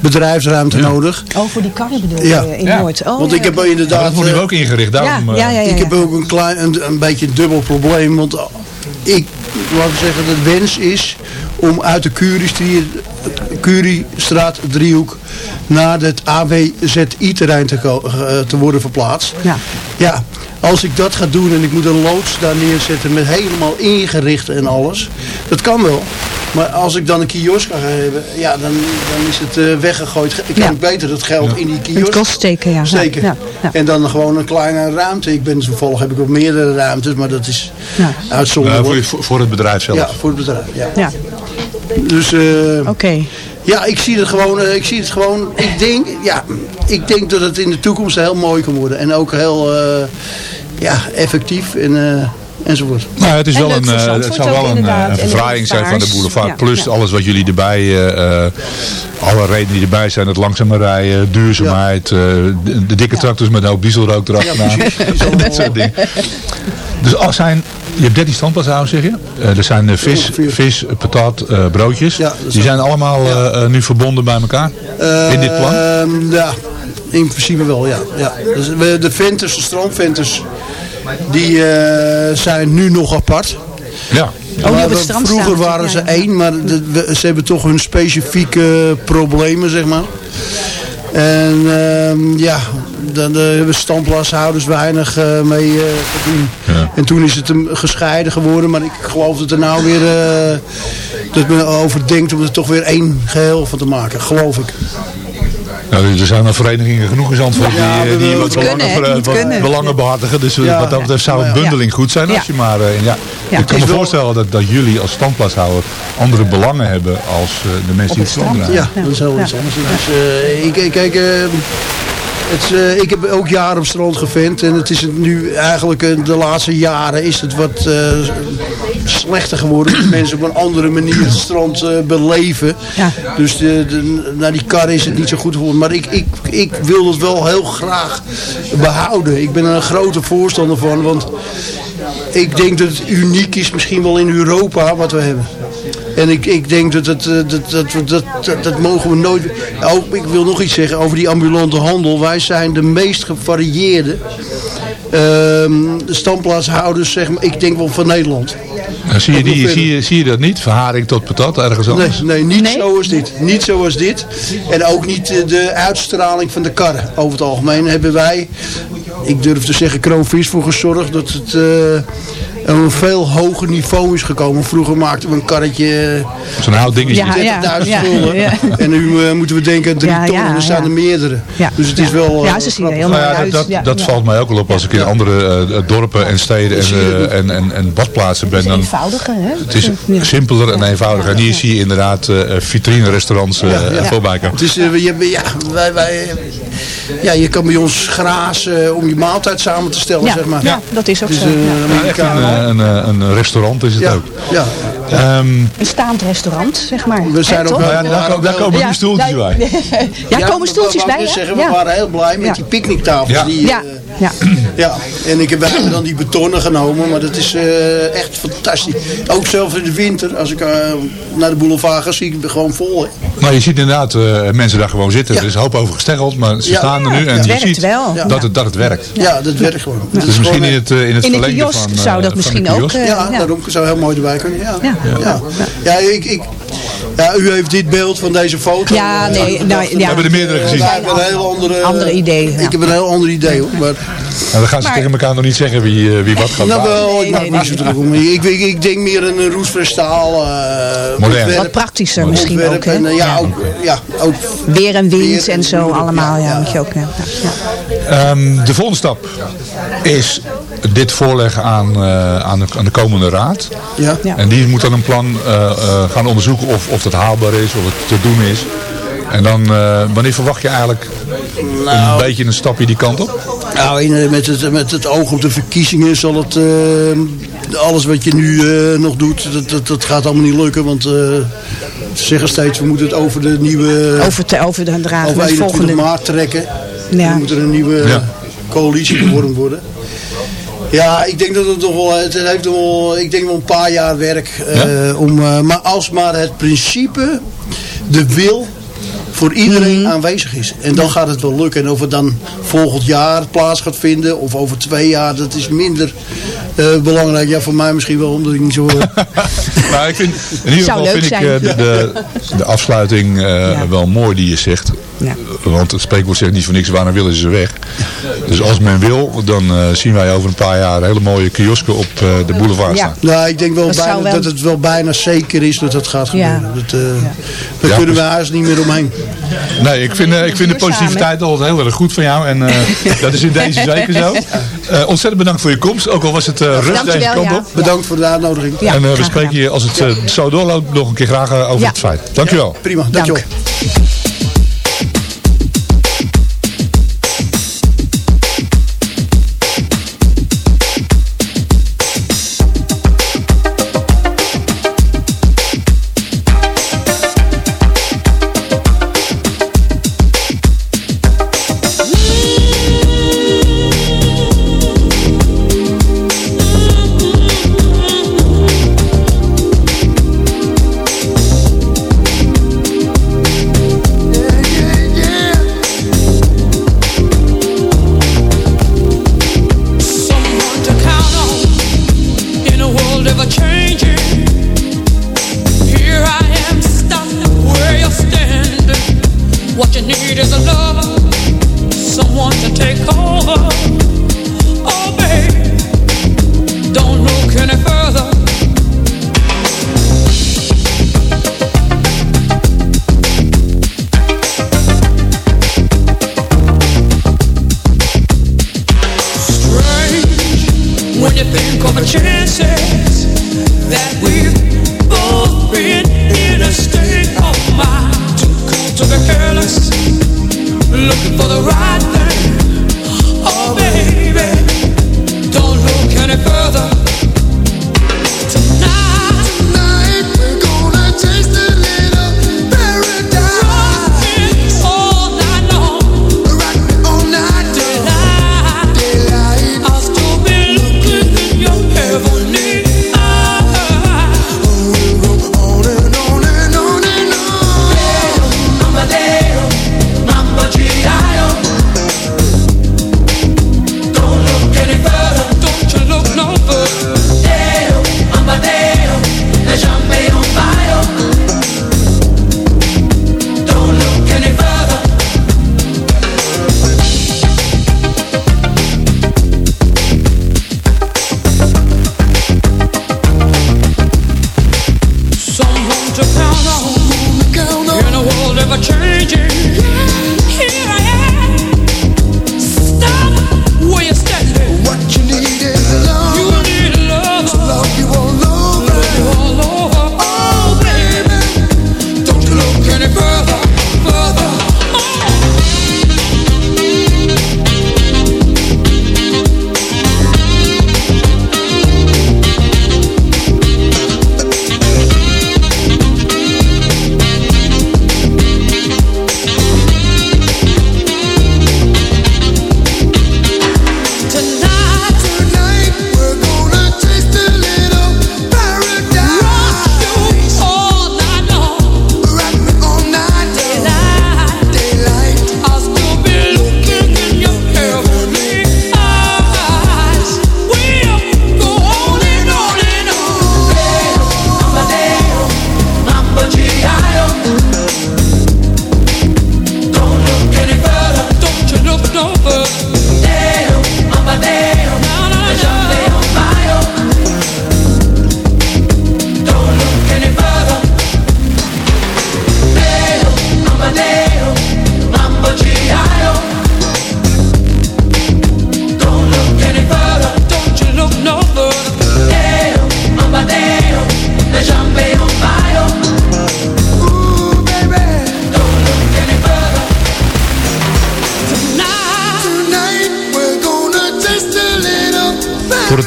bedrijfsruimte nodig. Oh, voor die karren bedoel je Ja. in Ja. Noord. Oh, Want ja, ik heb inderdaad... dat wordt nu eh, ook ingericht, daarom... Ja, ja, ja, ja. Ik heb ook een, klein, een, een beetje een dubbel probleem. Want ik, laat ik zeggen, de wens is om uit de Curiestraat, driehoek naar het AWZI-terrein te, te worden verplaatst. Ja. Ja, als ik dat ga doen en ik moet een loods daar neerzetten met helemaal ingericht en alles. Dat kan wel. Maar als ik dan een kiosk ga hebben, ja, dan, dan is het eh, weggegooid. Ik kan Ja. beter dat geld in die Het kiosk kost steken, ja. steken. Ja, ja. En dan gewoon een kleine ruimte. Ik ben toevallig heb ik ook meerdere ruimtes, maar dat is Ja. uitzonderlijk. voor, voor, het bedrijf zelf. ja, voor het bedrijf. Ja. Ja, Dus eh, oké. Ja, ik zie het gewoon. eh, ik zie het gewoon. Ik denk, ja, ik denk dat het in de toekomst heel mooi kan worden en ook heel eh, ja, effectief en eh, enzovoort. Nou, het, is wel een, eh, het zou wel een, eh, een verfraaiing zijn van de boulevard. Ja. Plus Ja. alles wat jullie erbij, eh, eh, alle redenen die erbij zijn. Het langzamer rijden, duurzaamheid, eh, de, de dikke tractors met een hoop dieselrook erachteraan. dat soort dingen. Dus als zijn, je hebt 13 standplaatsen, zeg je? Eh, er zijn vis, vis, patat, eh, broodjes. Die zijn allemaal nu verbonden bij elkaar in dit plan? Ehm, ja, in principe wel, ja. ja. Dus we- de venters, de strandventers, die eh, zijn nu nog apart. Ja. strand vroeger staan waren ze één, maar de- we- ze hebben toch hun specifieke problemen, zeg maar. En ehm, ja, dan eh, hebben standplaatshouders weinig eh, mee eh, te doen. Ja. En toen is het gescheiden geworden, maar ik geloof dat er nou weer eh, dat men overdenkt om er toch weer één geheel van te maken, geloof ik. Nou, er zijn er verenigingen genoeg in Zandvoort Ja, die, we- die wat belangen, kunnen, kunnen. belangen behartigen. Dus Ja. wat dat betreft zou een Ja. bundeling goed zijn Ja. als je maar... eh, ja. Ja. Ik kan me voorstellen dat, dat jullie als standplaatshouder andere belangen hebben als eh, de mensen die het strand. Ja, dat is heel iets anders. Dus, eh, ik, ik- kijk, eh, het, eh, ik heb ook jaren op strand gevent en het is het nu eigenlijk eh, de laatste jaren is het wat eh, slechter geworden. Dat mensen op een andere manier het strand beleven. Dus de, de, naar die kar is het niet zo goed geworden. Maar ik, ik, ik wil het wel heel graag behouden. Ik ben er een grote voorstander van, want ik denk dat het uniek is misschien wel in Europa wat we hebben. En ik, ik denk dat, het, eh, dat, dat, dat, dat, dat mogen we nooit... Ook, ik wil nog iets zeggen over die ambulante handel. Wij zijn de meest gevarieerde ehm standplaatshouders, zeg maar, ik denk wel van Nederland. Nou, zie, je die, zie, je, zie je dat niet? Verharing tot patat, ergens Nee, anders? nee, niet zoals dit. Niet zoals dit. En ook niet eh, de uitstraling van de karren. Over het algemeen hebben wij, ik durf te zeggen, kroonvis voor gezorgd dat het eh, een veel hoger niveau is gekomen. Vroeger maakten we een karretje Zo'n oud dingetje. Ja, ja. 30.000 ja, gulden. ja. En nu eh, moeten we denken aan drie Ja, ton. ja, en er staan ja. er meerdere. Ja. Dus het is Ja. wel... Ja, eh, ze zien er heel Nou mooi ja, uit. dat, Ja, dat ja. valt mij ook wel op als ik in andere eh, dorpen en steden en, eh, en, en, en badplaatsen ben. Dan, Eenvoudiger, hè? het is simpeler en eenvoudiger. En hier zie je inderdaad eh vitrine restaurants eh, Ja, ja. voorbij komen. Het is, je, ja, wij, wij, ja, je kan bij ons grazen om je maaltijd samen te stellen, Ja, zeg maar. ja, dat is ook Het is zo, een ja. Een, eh, een, eh, een restaurant is het Ja, ook. ja. Ehm, Een staand restaurant, zeg maar. We zijn ook wel- ja, daar, ko- daar komen nu stoeltjes ja, bij. Ja, komen stoeltjes bij, we Ja. waren heel blij met Ja. die picknicktafels. Ja. Die, Ja, ja. ja, en ik heb wij dan die betonnen genomen, maar dat is eh, echt fantastisch. Ook zelfs in de winter, als ik eh, naar de boulevard ga, zie ik het gewoon vol. Hè. Maar je ziet inderdaad eh, mensen daar gewoon zitten. Er is een hoop over gesteggeld, maar ze Ja. staan er nu en je werkt ziet wel. Ja. dat, het, dat het werkt. Ja, dat werkt gewoon. Het Dus is misschien gewoon, in het, in het In verlengde van, zou dat misschien ook, ja, ja. daarom zou heel mooi erbij kunnen. Ja, Ja. ja. ja. ik, ik, ja, u heeft dit beeld van deze foto. Ja, nee, ik nou, ja. hebben er meerdere gezien. Wij hebben een heel andere, Andere idee, ja. Ik heb een heel ander idee hoor. Maar, Nou, dan gaan ze Maar- tegen elkaar nog niet zeggen wie, eh, wie wat gaat nou wel, ik Nee, maak nee, me niet nee. zo druk om. Ik, ik, ik denk meer aan een roestvestaal. eh Modern. ontwerp- Wat praktischer misschien ontwerp ook, hè? En, eh, ja, ook, ja, ook Weer en wind Weer en zo allemaal, ja, ja, ja. moet je ook. Ja, ja. Ehm, de volgende stap is dit voorleggen aan, eh, aan, de, aan de komende raad. Ja. Ja. En die moet dan een plan eh, eh, gaan onderzoeken of, of dat haalbaar is, of het te doen is. En dan, eh, wanneer verwacht je eigenlijk een beetje een stapje die kant op? Nou, in, eh, met, het, met het oog op de verkiezingen zal het... eh, alles wat je nu eh, nog doet, dat, dat, dat gaat allemaal niet lukken. Want eh, ze zeggen steeds, we moeten het over de nieuwe... Over, te, over de draad over 21 volgende. maart trekken. Ja. Dan moet er een nieuwe Ja. coalitie gevormd worden. Ja, ik denk dat het nog wel, het heeft nog wel, ik denk wel een paar jaar werk. eh, om, eh, maar als maar het principe, de wil voor iedereen Mhm. aanwezig is. En dan gaat het wel lukken. En of het dan volgend jaar plaats gaat vinden of over twee jaar, dat is minder eh, belangrijk. Ja, voor mij misschien wel, omdat ik niet zo... Nou, ik vind, in ieder Zou geval leuk vind ik zijn. eh, de, de, de afsluiting eh, wel mooi die je zegt. Ja. Want het spreekwoord zegt niet voor niks, waarom willen ze weg? Dus als men wil, dan eh, zien wij over een paar jaar hele mooie kiosken op eh, de boulevard Ja. staan. Nou, ik denk wel, Dat bijna, wel- dat het wel bijna zeker is dat dat gaat Ja. gebeuren. Dat, eh, Daar Ja, kunnen we dus- huis niet meer omheen. Nee, ik vind, eh, ik vind de positiviteit altijd heel erg goed van jou. En eh, dat is in deze zeker zo. Eh, ontzettend bedankt voor je komst. Ook al was het eh rust deze kant ja. op. Bedankt voor de uitnodiging. Ja, en eh, we spreken je, als het eh, zo doorloopt, nog een keer graag over Ja. het feit. Dankjewel. Prima, Dank. dankjewel. to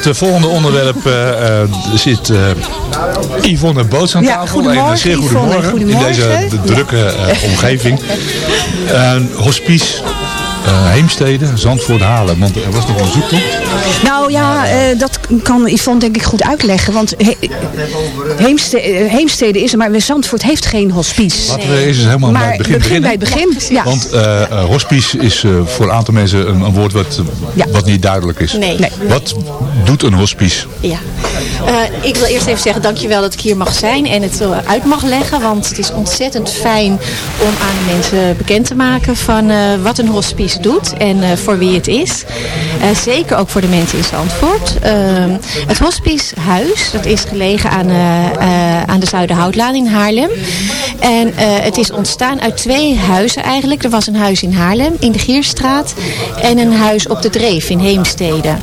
het eh, volgende onderwerp eh, eh, zit eh, Yvonne Boots aan Ja, tafel. goedemorgen, en, zeer Yvonne, goedemorgen, in deze drukke eh, omgeving. Eh, hospice eh, Heemstede, Zandvoort Halen. Want er was nog een zoektocht. Nou ja, eh, dat kan Yvonne denk ik goed uitleggen. Want He- Heemste- eh, Heemstede is er, maar Zandvoort heeft geen hospice. Laten we eens helemaal bij het begin begin bij het begin. Ja. Want eh, eh, hospice is eh, voor een aantal mensen een, een woord wat, wat niet duidelijk is. Nee. Nee. Wat doet een hospice? Ja. Eh, ik wil eerst even zeggen dankjewel dat ik hier mag zijn en het eh, uit mag leggen. Want het is ontzettend fijn om aan mensen bekend te maken van eh, wat een hospice doet en voor wie het is. Zeker ook voor de mensen in Zandvoort. Het hospicehuis, dat is gelegen aan, aan de Zuiderhoutlaan in Haarlem. En het is ontstaan uit twee huizen eigenlijk. Er was een huis in Haarlem, in de Gierstraat. En een huis op de Dreef in Heemstede.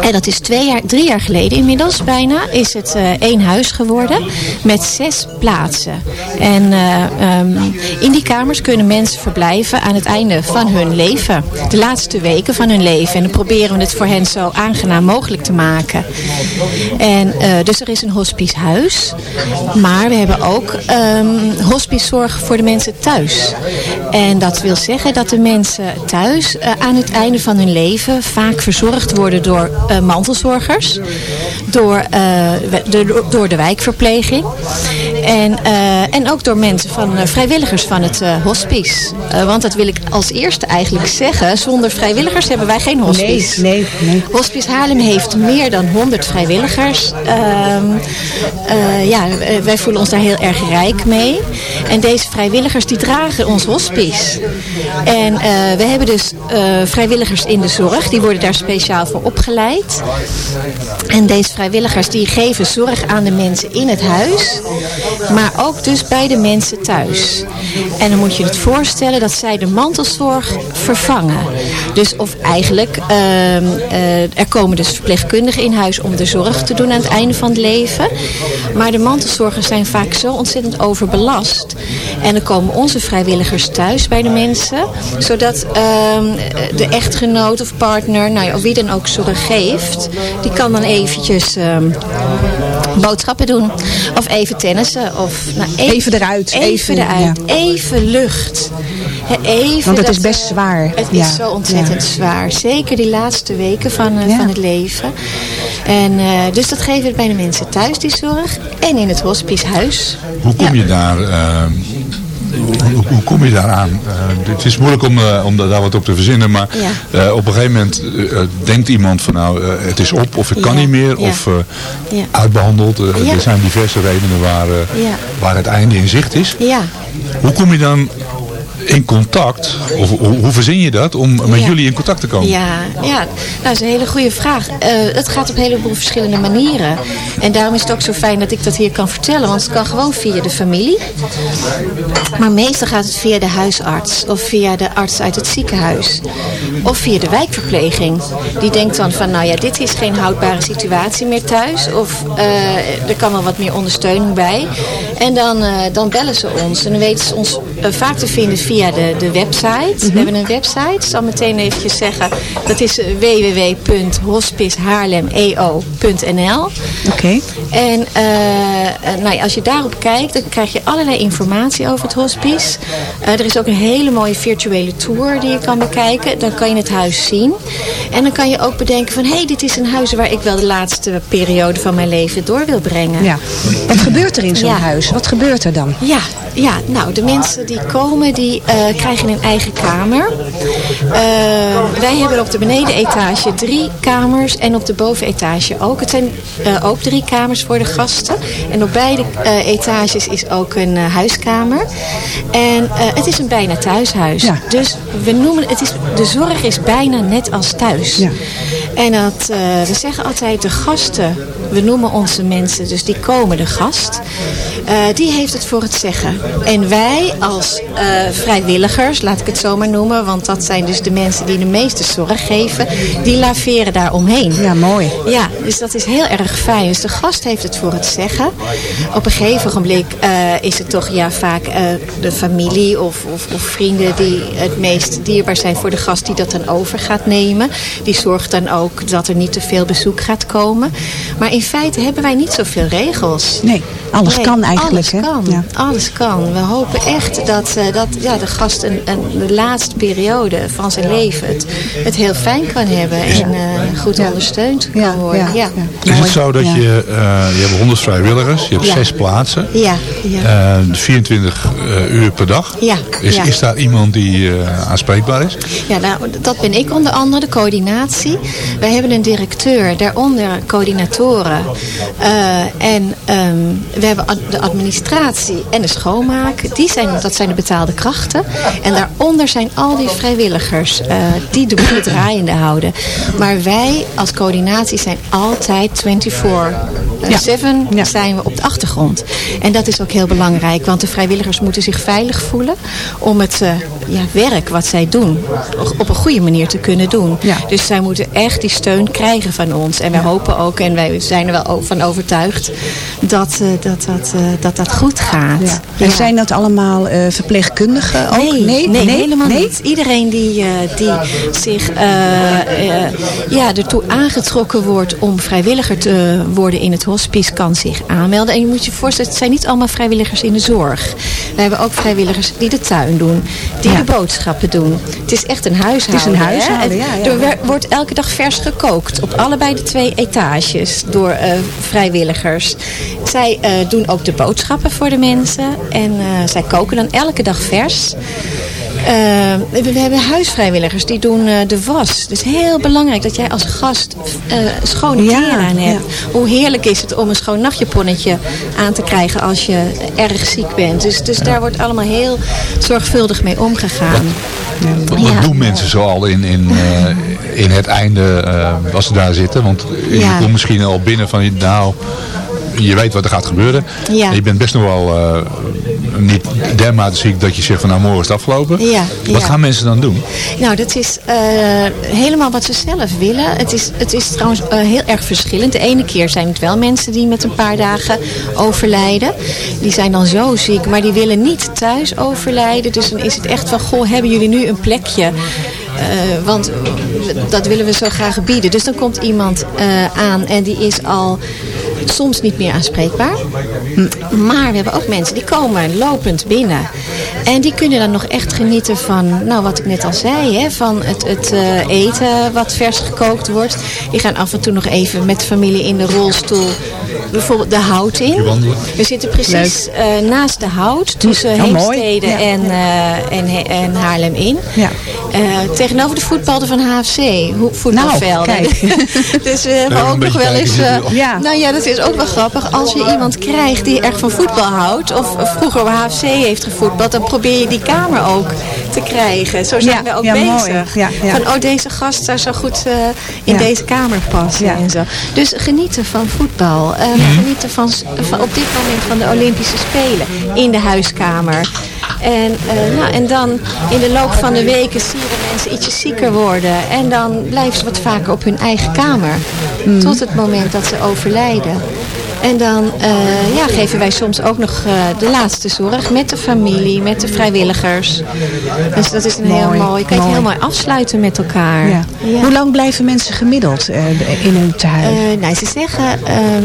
En dat is twee jaar, drie jaar geleden inmiddels bijna, is het eh, één huis geworden met zes plaatsen. En eh, ehm, in die kamers kunnen mensen verblijven aan het einde van hun leven. De laatste weken van hun leven. En dan proberen we het voor hen zo aangenaam mogelijk te maken. En eh, dus er is een hospicehuis. Maar we hebben ook ehm hospicezorg voor de mensen thuis. En dat wil zeggen dat de mensen thuis aan het einde van hun leven vaak verzorgd worden door eh, mantelzorgers. Door, eh, we- de, door de wijkverpleging. En, eh, en ook door mensen van eh, vrijwilligers van het eh, hospice. Want dat wil ik als eerste eigenlijk zeggen. Zonder vrijwilligers hebben wij geen hospice. Nee, nee, Hospice Haarlem heeft meer dan 100 vrijwilligers. Ehm, eh, ja, wij voelen ons daar heel erg rijk mee. En deze vrijwilligers die dragen ons hospice. En we hebben dus vrijwilligers in de zorg. Die worden daar speciaal voor opgeleid. En deze vrijwilligers die geven zorg aan de mensen in het huis. Maar ook dus bij de mensen thuis. En dan moet je het voorstellen dat zij de mantelzorg vervangen. Dus of eigenlijk, ehm, eh, er komen dus verpleegkundigen in huis om de zorg te doen aan het einde van het leven. Maar de mantelzorgers zijn vaak zo ontzettend overbelast. En dan komen onze vrijwilligers thuis bij de mensen. Zodat ehm, de echtgenoot of partner, nou ja, wie dan ook zorg geeft. Die kan dan eventjes ehm, boodschappen doen. Of even tennissen. Of, nou, Even eruit, Even, even, eruit. ja. Even lucht. Even Want het dat, is best eh, zwaar. Het Ja, is zo ontzettend ja. zwaar. Zeker die laatste weken van, eh, van het leven. En, eh, dus dat geven we bij de mensen thuis, die zorg. En in het hospicehuis. Hoe kom je daar... hoe, hoe kom je daaraan? Eh, het is moeilijk om, eh, om daar wat op te verzinnen, maar Ja. eh, op een gegeven moment denkt iemand van nou, het is op of ik kan Ja, niet meer of eh, uitbehandeld. Eh. Er zijn diverse redenen waar, waar het einde in zicht is. Ja. Hoe kom je dan in contact, of hoe, hoe verzin je dat, om met Ja. jullie in contact te komen? Ja, ja, nou, dat is een hele goede vraag. Eh, het gaat op een heleboel verschillende manieren. En daarom is het ook zo fijn dat ik dat hier kan vertellen. Want het kan gewoon via de familie. Maar meestal gaat het via de huisarts. Of via de arts uit het ziekenhuis. Of via de wijkverpleging. Die denkt dan van, nou ja, dit is geen houdbare situatie meer thuis. Of eh, er kan wel wat meer ondersteuning bij. En dan, eh, dan bellen ze ons. En dan weten ze ons vaak te vinden via de, de website. We hebben een website. Ik zal meteen eventjes zeggen. Dat is eh, www.hospicehaarlemeo.nl Oké. En eh, eh, nou ja, als je daarop kijkt, dan krijg je allerlei informatie over het hospice. Eh, er is ook een hele mooie virtuele tour die je kan bekijken. Dan kan je het huis zien. En dan kan je ook bedenken van... hé, hey, dit is een huis waar ik wel de laatste periode van mijn leven door wil brengen. Ja. Wat gebeurt er in zo'n Ja. huis? Wat gebeurt er dan? Ja, ja, nou de mensen die komen, die krijgen een eigen kamer. Eh, wij hebben op de benedenetage drie kamers en op de bovenetage ook. Het zijn eh, ook drie kamers voor de gasten. En op beide eh, etages is ook een eh, huiskamer. En eh, het is een bijna thuishuis. Dus we noemen het, is, de zorg is bijna net als thuis. En dat, eh, we zeggen altijd de gasten, we noemen onze mensen, dus die komen de gast. eh, die heeft het voor het zeggen. En wij als eh, vrijwilligers, laat ik het zo maar noemen, want dat zijn dus de mensen die de meeste zorg geven, die laveren daar omheen. Ja, mooi. Ja, dus dat is heel erg fijn. Dus de gast heeft het voor het zeggen. Op een gegeven ogenblik is het toch ja, vaak de familie of, of, of vrienden die het meest dierbaar zijn voor de gast die dat dan over gaat nemen. Die zorgt dan ook dat er niet te veel bezoek gaat komen. Maar in feite hebben wij niet zoveel regels. Nee, alles kan eigenlijk, Alles hè? kan. Ja. Alles kan. We hopen echt dat, eh, dat ja, de gast een, een, de laatste periode van zijn leven het, het heel fijn kan hebben. En eh, goed ondersteund kan worden. Ja, Is het zo dat je, eh, je hebt 100 vrijwilligers, je hebt Ja. zes plaatsen, Ja, ja. eh, 24 eh, uur per dag. Ja, Is, ja. is daar iemand die eh, aanspreekbaar is? Ja, nou, dat ben ik onder andere, de coördinatie. Wij hebben een directeur, daaronder coördinatoren. Eh, en ehm, we hebben ad- de administratie en de schoonmaak. Die zijn, dat zijn de betaalde krachten. En daaronder zijn al die vrijwilligers eh, die de boel draaiende houden. Maar wij als coördinatie zijn altijd 24-7 zijn we op de achtergrond. En dat is ook heel belangrijk, want de vrijwilligers moeten zich veilig voelen om het eh, ja, werk wat zij doen op een goede manier te kunnen doen. Dus zij moeten echt die steun krijgen van ons. En wij hopen ook, en wij zijn er wel van overtuigd, dat eh, dat, dat, eh, dat, dat goed gaat. En zijn dat allemaal eh, verpleegkundigen ook? Nee, nee, helemaal niet. Iedereen die, die zich ja, ertoe aangetrokken wordt om vrijwilliger te worden in het hospice, kan zich aanmelden. En je moet je voorstellen, het zijn niet allemaal vrijwilligers in de zorg. We hebben ook vrijwilligers die de tuin doen, die de boodschappen doen. Het is echt een huishouden. Het is een hè? huishouden, ja, ja. Er wordt elke dag vers gekookt op allebei de twee etages door eh, vrijwilligers. Zij eh, doen ook de boodschappen voor de mensen en eh, zij koken dan elke dag vers. Eh, we, we hebben huisvrijwilligers die doen eh, de was. Het is heel belangrijk dat jij als gast eh, schone kleren aan hebt. Hoe heerlijk is het om een schoon nachtjaponnetje aan te krijgen als je erg ziek bent. Dus, dus daar wordt allemaal heel zorgvuldig mee omgegaan. Wat, wat doen mensen zoal in, in, eh, in het einde eh, als ze daar zitten? Want je Ja. komt misschien al binnen van, nou, je weet wat er gaat gebeuren. Ja. Je bent best nog wel eh, niet dermate ziek dat je zegt van, nou, morgen is het afgelopen. Ja, Wat ja. gaan mensen dan doen? Nou, dat is eh, helemaal wat ze zelf willen. Het is, het is trouwens eh, heel erg verschillend. De ene keer zijn het wel mensen die met een paar dagen overlijden. Die zijn dan zo ziek, maar die willen niet thuis overlijden. Dus dan is het echt van, goh, hebben jullie nu een plekje? Want dat willen we zo graag bieden. Dus dan komt iemand aan en die is al soms niet meer aanspreekbaar. Maar we hebben ook mensen die komen lopend binnen. En die kunnen dan nog echt genieten van, nou wat ik net al zei, hè, van het, het eh, eten wat vers gekookt wordt. Die gaan af en toe nog even met de familie in de rolstoel bijvoorbeeld de hout in. We zitten precies eh, naast de hout tussen mooi. Heemstede Ja. en, eh, en, en Haarlem in. Ja. Eh, tegenover de voetbalden van HFC, hoe- voetbalvelden. Nou, kijk. dus we hebben Ja, ook nog wel eens... kijken, eh, ja. Nou ja, dat is ook wel grappig. Als je iemand krijgt die erg van voetbal houdt, of vroeger bij HFC heeft gevoetbald, dan probeer je die kamer ook te krijgen. Zo zijn Ja, we ook ja, mooi. bezig. Ja, ja. Van, oh, deze gast zou zo goed eh, in Ja. deze kamer passen Ja. en zo. Dus genieten van voetbal. Eh, Genieten van, van op dit moment van de Olympische Spelen in de huiskamer. En, nou, en dan in de loop van de weken zie je dat mensen ietsje zieker worden. En dan blijven ze wat vaker op hun eigen kamer. Tot het moment dat ze overlijden. En dan eh, ja, geven wij soms ook nog eh, de laatste zorg met de familie, met de vrijwilligers. Dus dat is een heel Mooi, mooi. Kan je het heel mooi afsluiten met elkaar. Ja. Hoe lang blijven mensen gemiddeld eh, in hun tehuis? Eh, nou, ze zeggen, ehm,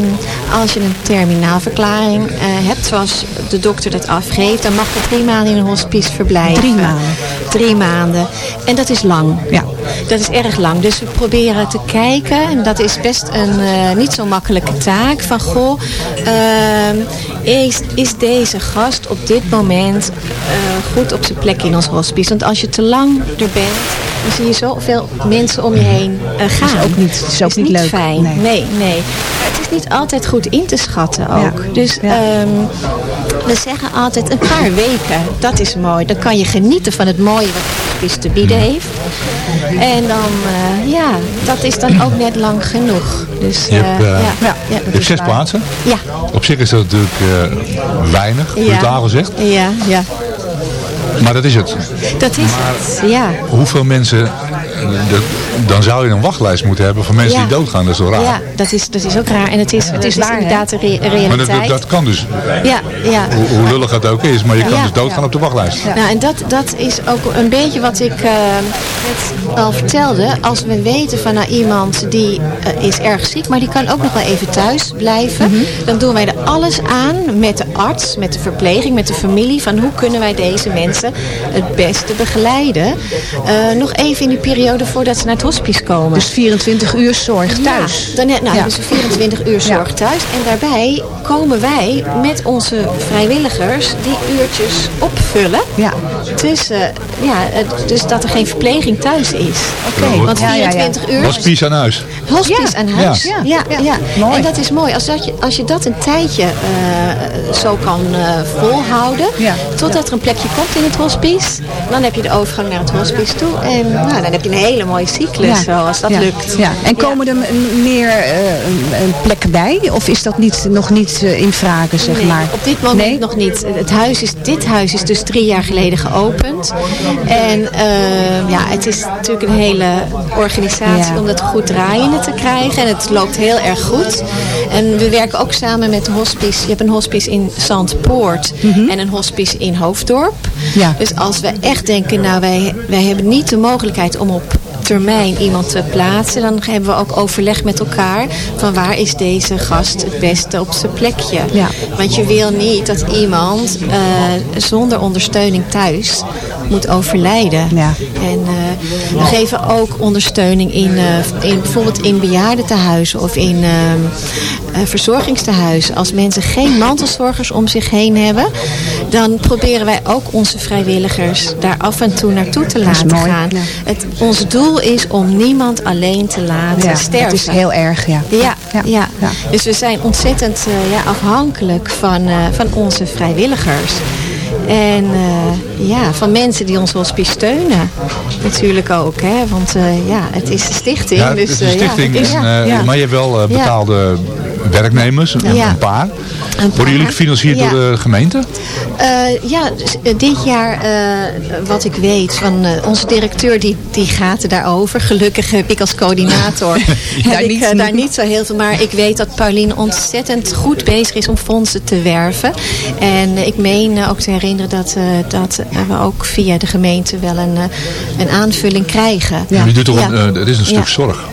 als je een terminaalverklaring hebt, zoals de dokter dat afgeeft, dan mag je drie maanden in een hospice verblijven. Drie maanden? Drie maanden. En dat is lang. Ja. Dat is erg lang. Dus we proberen te kijken, en dat is best een eh, niet zo makkelijke taak, van goh, ehm, is, is deze gast op dit moment eh, goed op zijn plek in ons hospice? Want als je te lang er bent, dan zie je zoveel mensen om je heen eh, gaan. is ook niet- is ook niet leuk. fijn. Nee. Nee, het is niet altijd goed in te schatten ook. Dus ehm, we zeggen altijd een paar weken. Dat is mooi. Dan kan je genieten van het mooie wat het te bieden heeft. En dan, eh, ja, dat is dan ook net lang genoeg. Dus, Je hebt, eh, eh, ja, ja, je hebt zes waar. plaatsen. Ja. Op zich is dat natuurlijk eh, weinig, Ja. brutaal gezegd. Ja, ja. Maar dat is het. Dat is het. Ja. Hoeveel mensen, de- dan zou je een wachtlijst moeten hebben van mensen Ja. die doodgaan. Dat is toch raar? Ja, dat is, dat is ook raar. En het is, het is, waar, inderdaad de re- Maar realiteit. dat, dat, dat kan dus, Ja, ja. hoe, hoe lullig het ook is, maar je kan Ja. dus doodgaan op de wachtlijst. Nou, en dat, dat is ook een beetje wat ik eh, net al vertelde. Als we weten van nou, iemand die eh, is erg ziek, maar die kan ook nog wel even thuis blijven. Mhm. Dan doen wij er alles aan met de arts, met de verpleging, met de familie. Van hoe kunnen wij deze mensen het beste begeleiden. Eh, nog even in die periode voordat ze naar het hospice komen. Dus 24 uur zorg thuis. Ja, dan nou, Ja. ze 24 uur zorg thuis. En daarbij komen wij met onze vrijwilligers die uurtjes opvullen. Ja. Tussen, ja, het- dus dat er geen verpleging thuis is. Oké. Want Ja, ja, ja. 24 uur... Hospice aan huis. Hospice aan huis. Ja. Ja. Ja, ja. Mooi. En dat is mooi. Als, dat je, als je dat een tijdje eh, zo kan eh, volhouden, Ja. totdat er een plekje komt in het hospice, dan heb je de overgang naar het hospice toe. En nou, dan heb je een hele mooie cyclus zo, als dat ja. lukt. Ja. En komen er meer eh, een- plekken bij? Of is dat niet, nog niet eh, in vragen, zeg Nee, maar? op dit moment Nee? nog niet. Het huis is, dit huis is dus drie jaar geleden geopend. En eh, ja, het is natuurlijk een hele organisatie Ja. om dat goed draaiende te krijgen. En het loopt heel erg goed. En we werken ook samen met hospice. Je hebt een hospice in Zandpoort en een hospice in Hoofddorp. Ja. Dus als we echt denken, nou wij, wij hebben niet de mogelijkheid om op termijn iemand te plaatsen, dan hebben we ook overleg met elkaar van waar is deze gast het beste op zijn plekje. Ja. Want je wil niet dat iemand eh, zonder ondersteuning thuis moet overlijden. Ja. En eh, we geven ook ondersteuning in, eh, in bijvoorbeeld in bejaardentehuizen of in ehm, eh, verzorgingstehuizen. Als mensen geen mantelzorgers om zich heen hebben, dan proberen wij ook onze vrijwilligers daar af en toe naartoe te laten gaan. Het, ons doel is om niemand alleen te laten Ja, sterven. het is heel erg, ja. Ja, ja, ja. dus we zijn ontzettend eh, ja, afhankelijk van, eh, van onze vrijwilligers. En eh, ja, van mensen die ons hospice steunen. Natuurlijk ook, hè? want eh, ja, het is een stichting. Ja, het dus, is een ja, stichting, het is- en, eh, ja. maar je hebt wel Ja. betaalde werknemers, een, Ja. een paar. Worden jullie gefinancierd Ja. door de gemeente? Eh, ja, dus, eh, dit jaar, eh, wat ik weet van eh, onze directeur, die, die gaat daarover. Gelukkig heb ik als coördinator heb ik, eh, daar niet zo heel veel. Maar ik weet dat Pauline ontzettend goed bezig is om fondsen te werven. En ik meen ook te herinneren dat, eh, dat we ook via de gemeente wel een, eh, een aanvulling krijgen. Jullie doen toch Ja. een, het is een stuk Ja. zorg.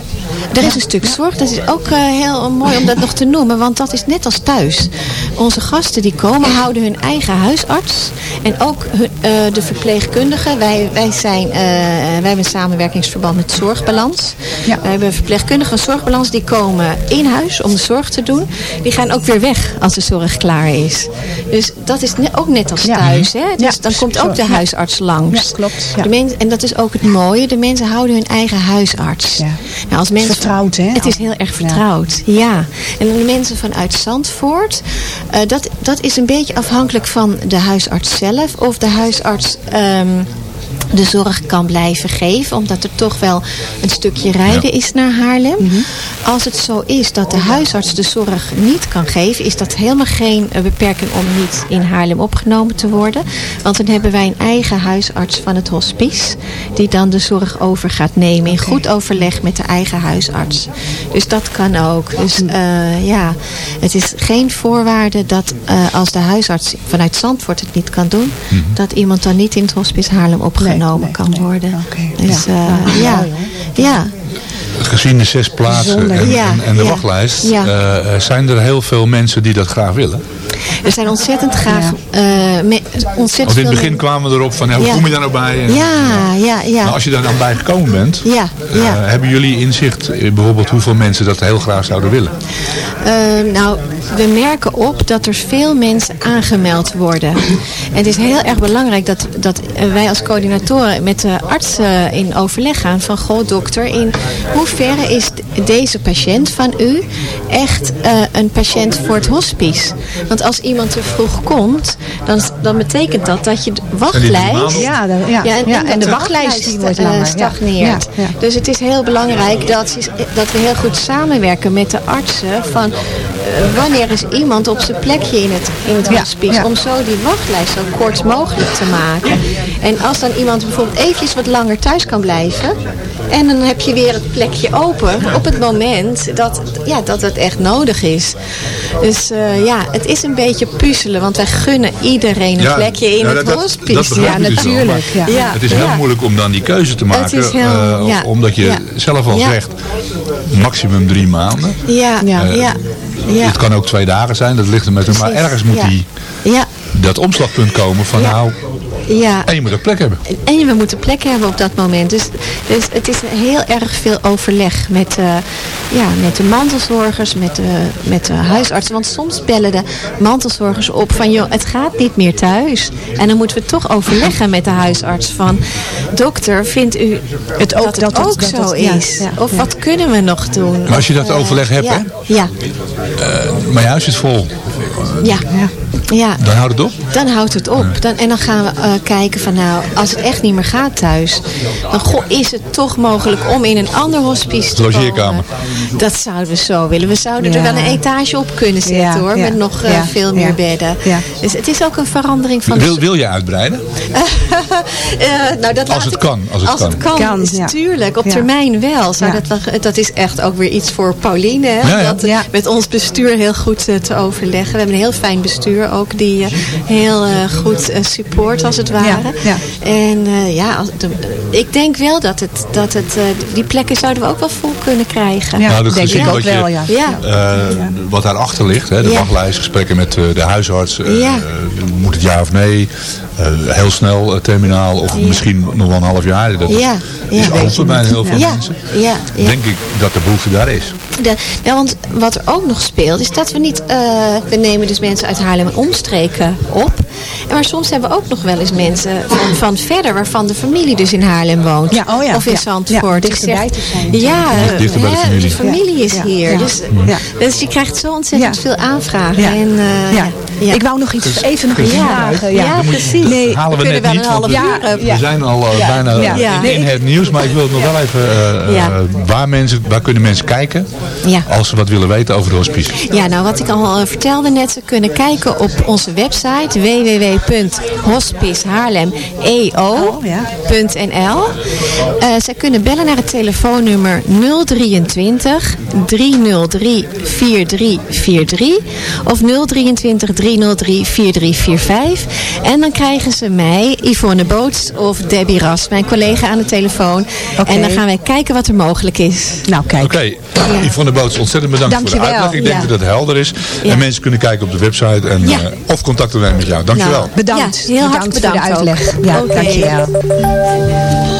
Er is een stuk zorg. Dat is ook eh, heel mooi om dat nog te noemen. Want dat is net als thuis. Onze gasten die komen houden hun eigen huisarts. En ook hun, eh, de verpleegkundigen. Wij, wij, zijn, eh, wij hebben een samenwerkingsverband met Zorgbalans. Wij hebben verpleegkundigen van Zorgbalans. Die komen in huis om de zorg te doen. Die gaan ook weer weg als de zorg klaar is. Dus dat is ook net als thuis. Hè? Dus dan komt ook de Ja. huisarts langs. Ja, klopt, ja. De en dat is ook het mooie. De mensen houden hun eigen huisarts. Nou, als mensen, Vertrouwd, hè? Het is heel erg vertrouwd, ja. En de mensen vanuit Zandvoort, eh, dat, dat is een beetje afhankelijk van de huisarts zelf. Of de huisarts ehm, de zorg kan blijven geven. Omdat er toch wel een stukje rijden is naar Haarlem. Mhm. Als het zo is dat de huisarts de zorg niet kan geven... is dat helemaal geen eh, beperking om niet in Haarlem opgenomen te worden. Want dan hebben wij een eigen huisarts van het hospice... die dan de zorg over gaat nemen in goed overleg met de eigen huisarts. Dus dat kan ook. Dus Mhm. eh, ja, het is geen voorwaarde dat eh, als de huisarts vanuit Zandvoort het niet kan doen... Mhm. dat iemand dan niet in het hospice Haarlem opgenomen kan worden. Dus Ja. eh, Ja, ja. Gezien de zes plaatsen en, en, en de ja, wachtlijst, ja. eh, zijn er heel veel mensen die dat graag willen. Er zijn ontzettend graag... eh, me- ontzettend Want in het begin men- kwamen we erop van, ja, hoe Ja. kom je daar nou bij? En, Ja, ja, ja. Maar als je daar dan bij gekomen bent, Ja, eh, ja. hebben jullie inzicht in bijvoorbeeld hoeveel mensen dat heel graag zouden willen? Eh, nou, we merken op dat er veel mensen aangemeld worden. En het is heel erg belangrijk dat, dat wij als coördinatoren met de arts eh, in overleg gaan van... Goh, dokter, in hoeverre is deze patiënt van u echt eh, een patiënt voor het hospice? Want als iemand te vroeg komt, dan, dan betekent dat dat je de wachtlijst... Ja, de, ja, ja, en, en, dat de wachtlijst die wordt eh, langer. Ja. stagneert. Ja, ja. Dus het is heel belangrijk dat, dat we heel goed samenwerken met de artsen. Van eh, wanneer is iemand op zijn plekje in het, in het Ja, hospice. ja. Om zo die wachtlijst zo kort mogelijk te maken. En als dan iemand bijvoorbeeld eventjes wat langer thuis kan blijven. En dan heb je weer het plekje open op het moment dat, ja, dat het echt nodig is. Dus eh, ja, het is een beetje puzzelen. Want wij gunnen iedereen een Ja, plekje in ja, het dat- dat hospice. begrijp ik dus wel, maar Ja. Het is heel Ja. moeilijk om dan die keuze te maken, is heel- eh, ja. omdat je Ja. zelf al Ja. zegt, maximum drie maanden. Ja, ja, Eh, ja. ja. Het kan ook twee dagen zijn, dat ligt er met hem. Maar ergens moet ja. die, Ja, dat omslagpunt komen van Ja. nou, ja. en je moet een plek hebben. En we moeten plek hebben op dat moment. Dus, dus het is heel erg veel overleg met, eh, ja, met de mantelzorgers, met de, met de huisartsen. Want soms bellen de mantelzorgers op van, joh, het gaat niet meer thuis. En dan moeten we toch overleggen met de huisarts van, dokter, vindt u het ook dat het dat het- ook dat zo ja, is? ja, of ja. wat kunnen we nog doen? Maar als je dat eh, overleg hebt, ja, hè? Ja, Eh, maar je huis zit vol, ja, ja. dan houdt het op. Dan houdt het op. Dan, en dan gaan we eh, kijken van nou, als het echt niet meer gaat thuis. Dan goh, is het toch mogelijk om in een ander hospice te Logeerkamer. komen. Dat zouden we zo willen. We zouden er wel een etage op kunnen zetten Ja, hoor. ja, Met nog eh, ja, veel ja. meer bedden. Ja. Dus het is ook een verandering van Wil, wil je uitbreiden? eh, nou, dat Als het ik- kan, als het kan. Kan, is ja. tuurlijk. Op Ja. termijn wel. Zou Ja. dat, dat is echt ook weer iets voor Pauline. Hè? Ja, ja. Dat, Ja. Met ons bestuur heel goed te overleggen. We hebben een heel fijn bestuur ook. Die eh, heel eh, goed eh, support als het ware. ja. En eh, ja, als de- ik denk wel dat, het, dat het, die plekken zouden we ook wel vol kunnen krijgen. Ja, Nou, dat denk ik ook je- wel, ja. Ja. Eh, Wat daarachter ligt, hè, de Ja. wachtlijst, gesprekken met eh, de huisarts. Ja. moet het ja of nee? Eh, heel snel eh, terminaal of misschien nog wel een half jaar. Dat Ja, is ja. open bij heel veel Ja, mensen. ja, ja. Denk ik dat de behoefte daar is. De, ja, want wat er ook nog speelt, is dat we niet... eh, we nemen dus mensen uit Haarlem en omstreken op. En maar soms hebben we ook nog wel eens mensen van, van verder... waarvan de familie dus in Haarlem woont. Ja, oh ja, of in ja. Zandvoort. Ja, Die dichterbij zegt, te zijn. Ja, de familie. de familie is Ja, hier. ja, Dus, ja. dus je krijgt zo ontzettend Ja. veel aanvragen. Ja. En, eh, Ja. ja. Ik wou nog iets, even nog iets Ja. vragen. Ja, precies. dat halen we We net kunnen niet, wel een want we, half uur, eh, Ja. we zijn al eh, Ja. bijna Ja. in, Ja. in Nee, ik- het nieuws. Maar ik wil nog wel even, eh, Ja. eh, waar, mensen, waar kunnen mensen kijken Ja. als ze wat willen weten over de hospice? Ja, nou wat ik al eh, vertelde net, ze kunnen kijken op onze website www.hospicehaarlem.eo.nl Eh Zij kunnen bellen naar het telefoonnummer 023 303 4343 of 023 En dan krijgen ze mij, Yvonne Boots of Debbie Ras, mijn collega aan de telefoon. En dan gaan wij kijken wat er mogelijk is. Nou, kijk. Oké, Yvonne Boots, ontzettend bedankt voor de uitleg. Ik denk ja. dat het helder is. Ja. En mensen kunnen kijken op de website en, Ja. eh, of contact opnemen met jou. Dankjewel. Nou, Bedankt. Ja, heel bedankt hartelijk voor de ook. uitleg. Ja, dankjewel.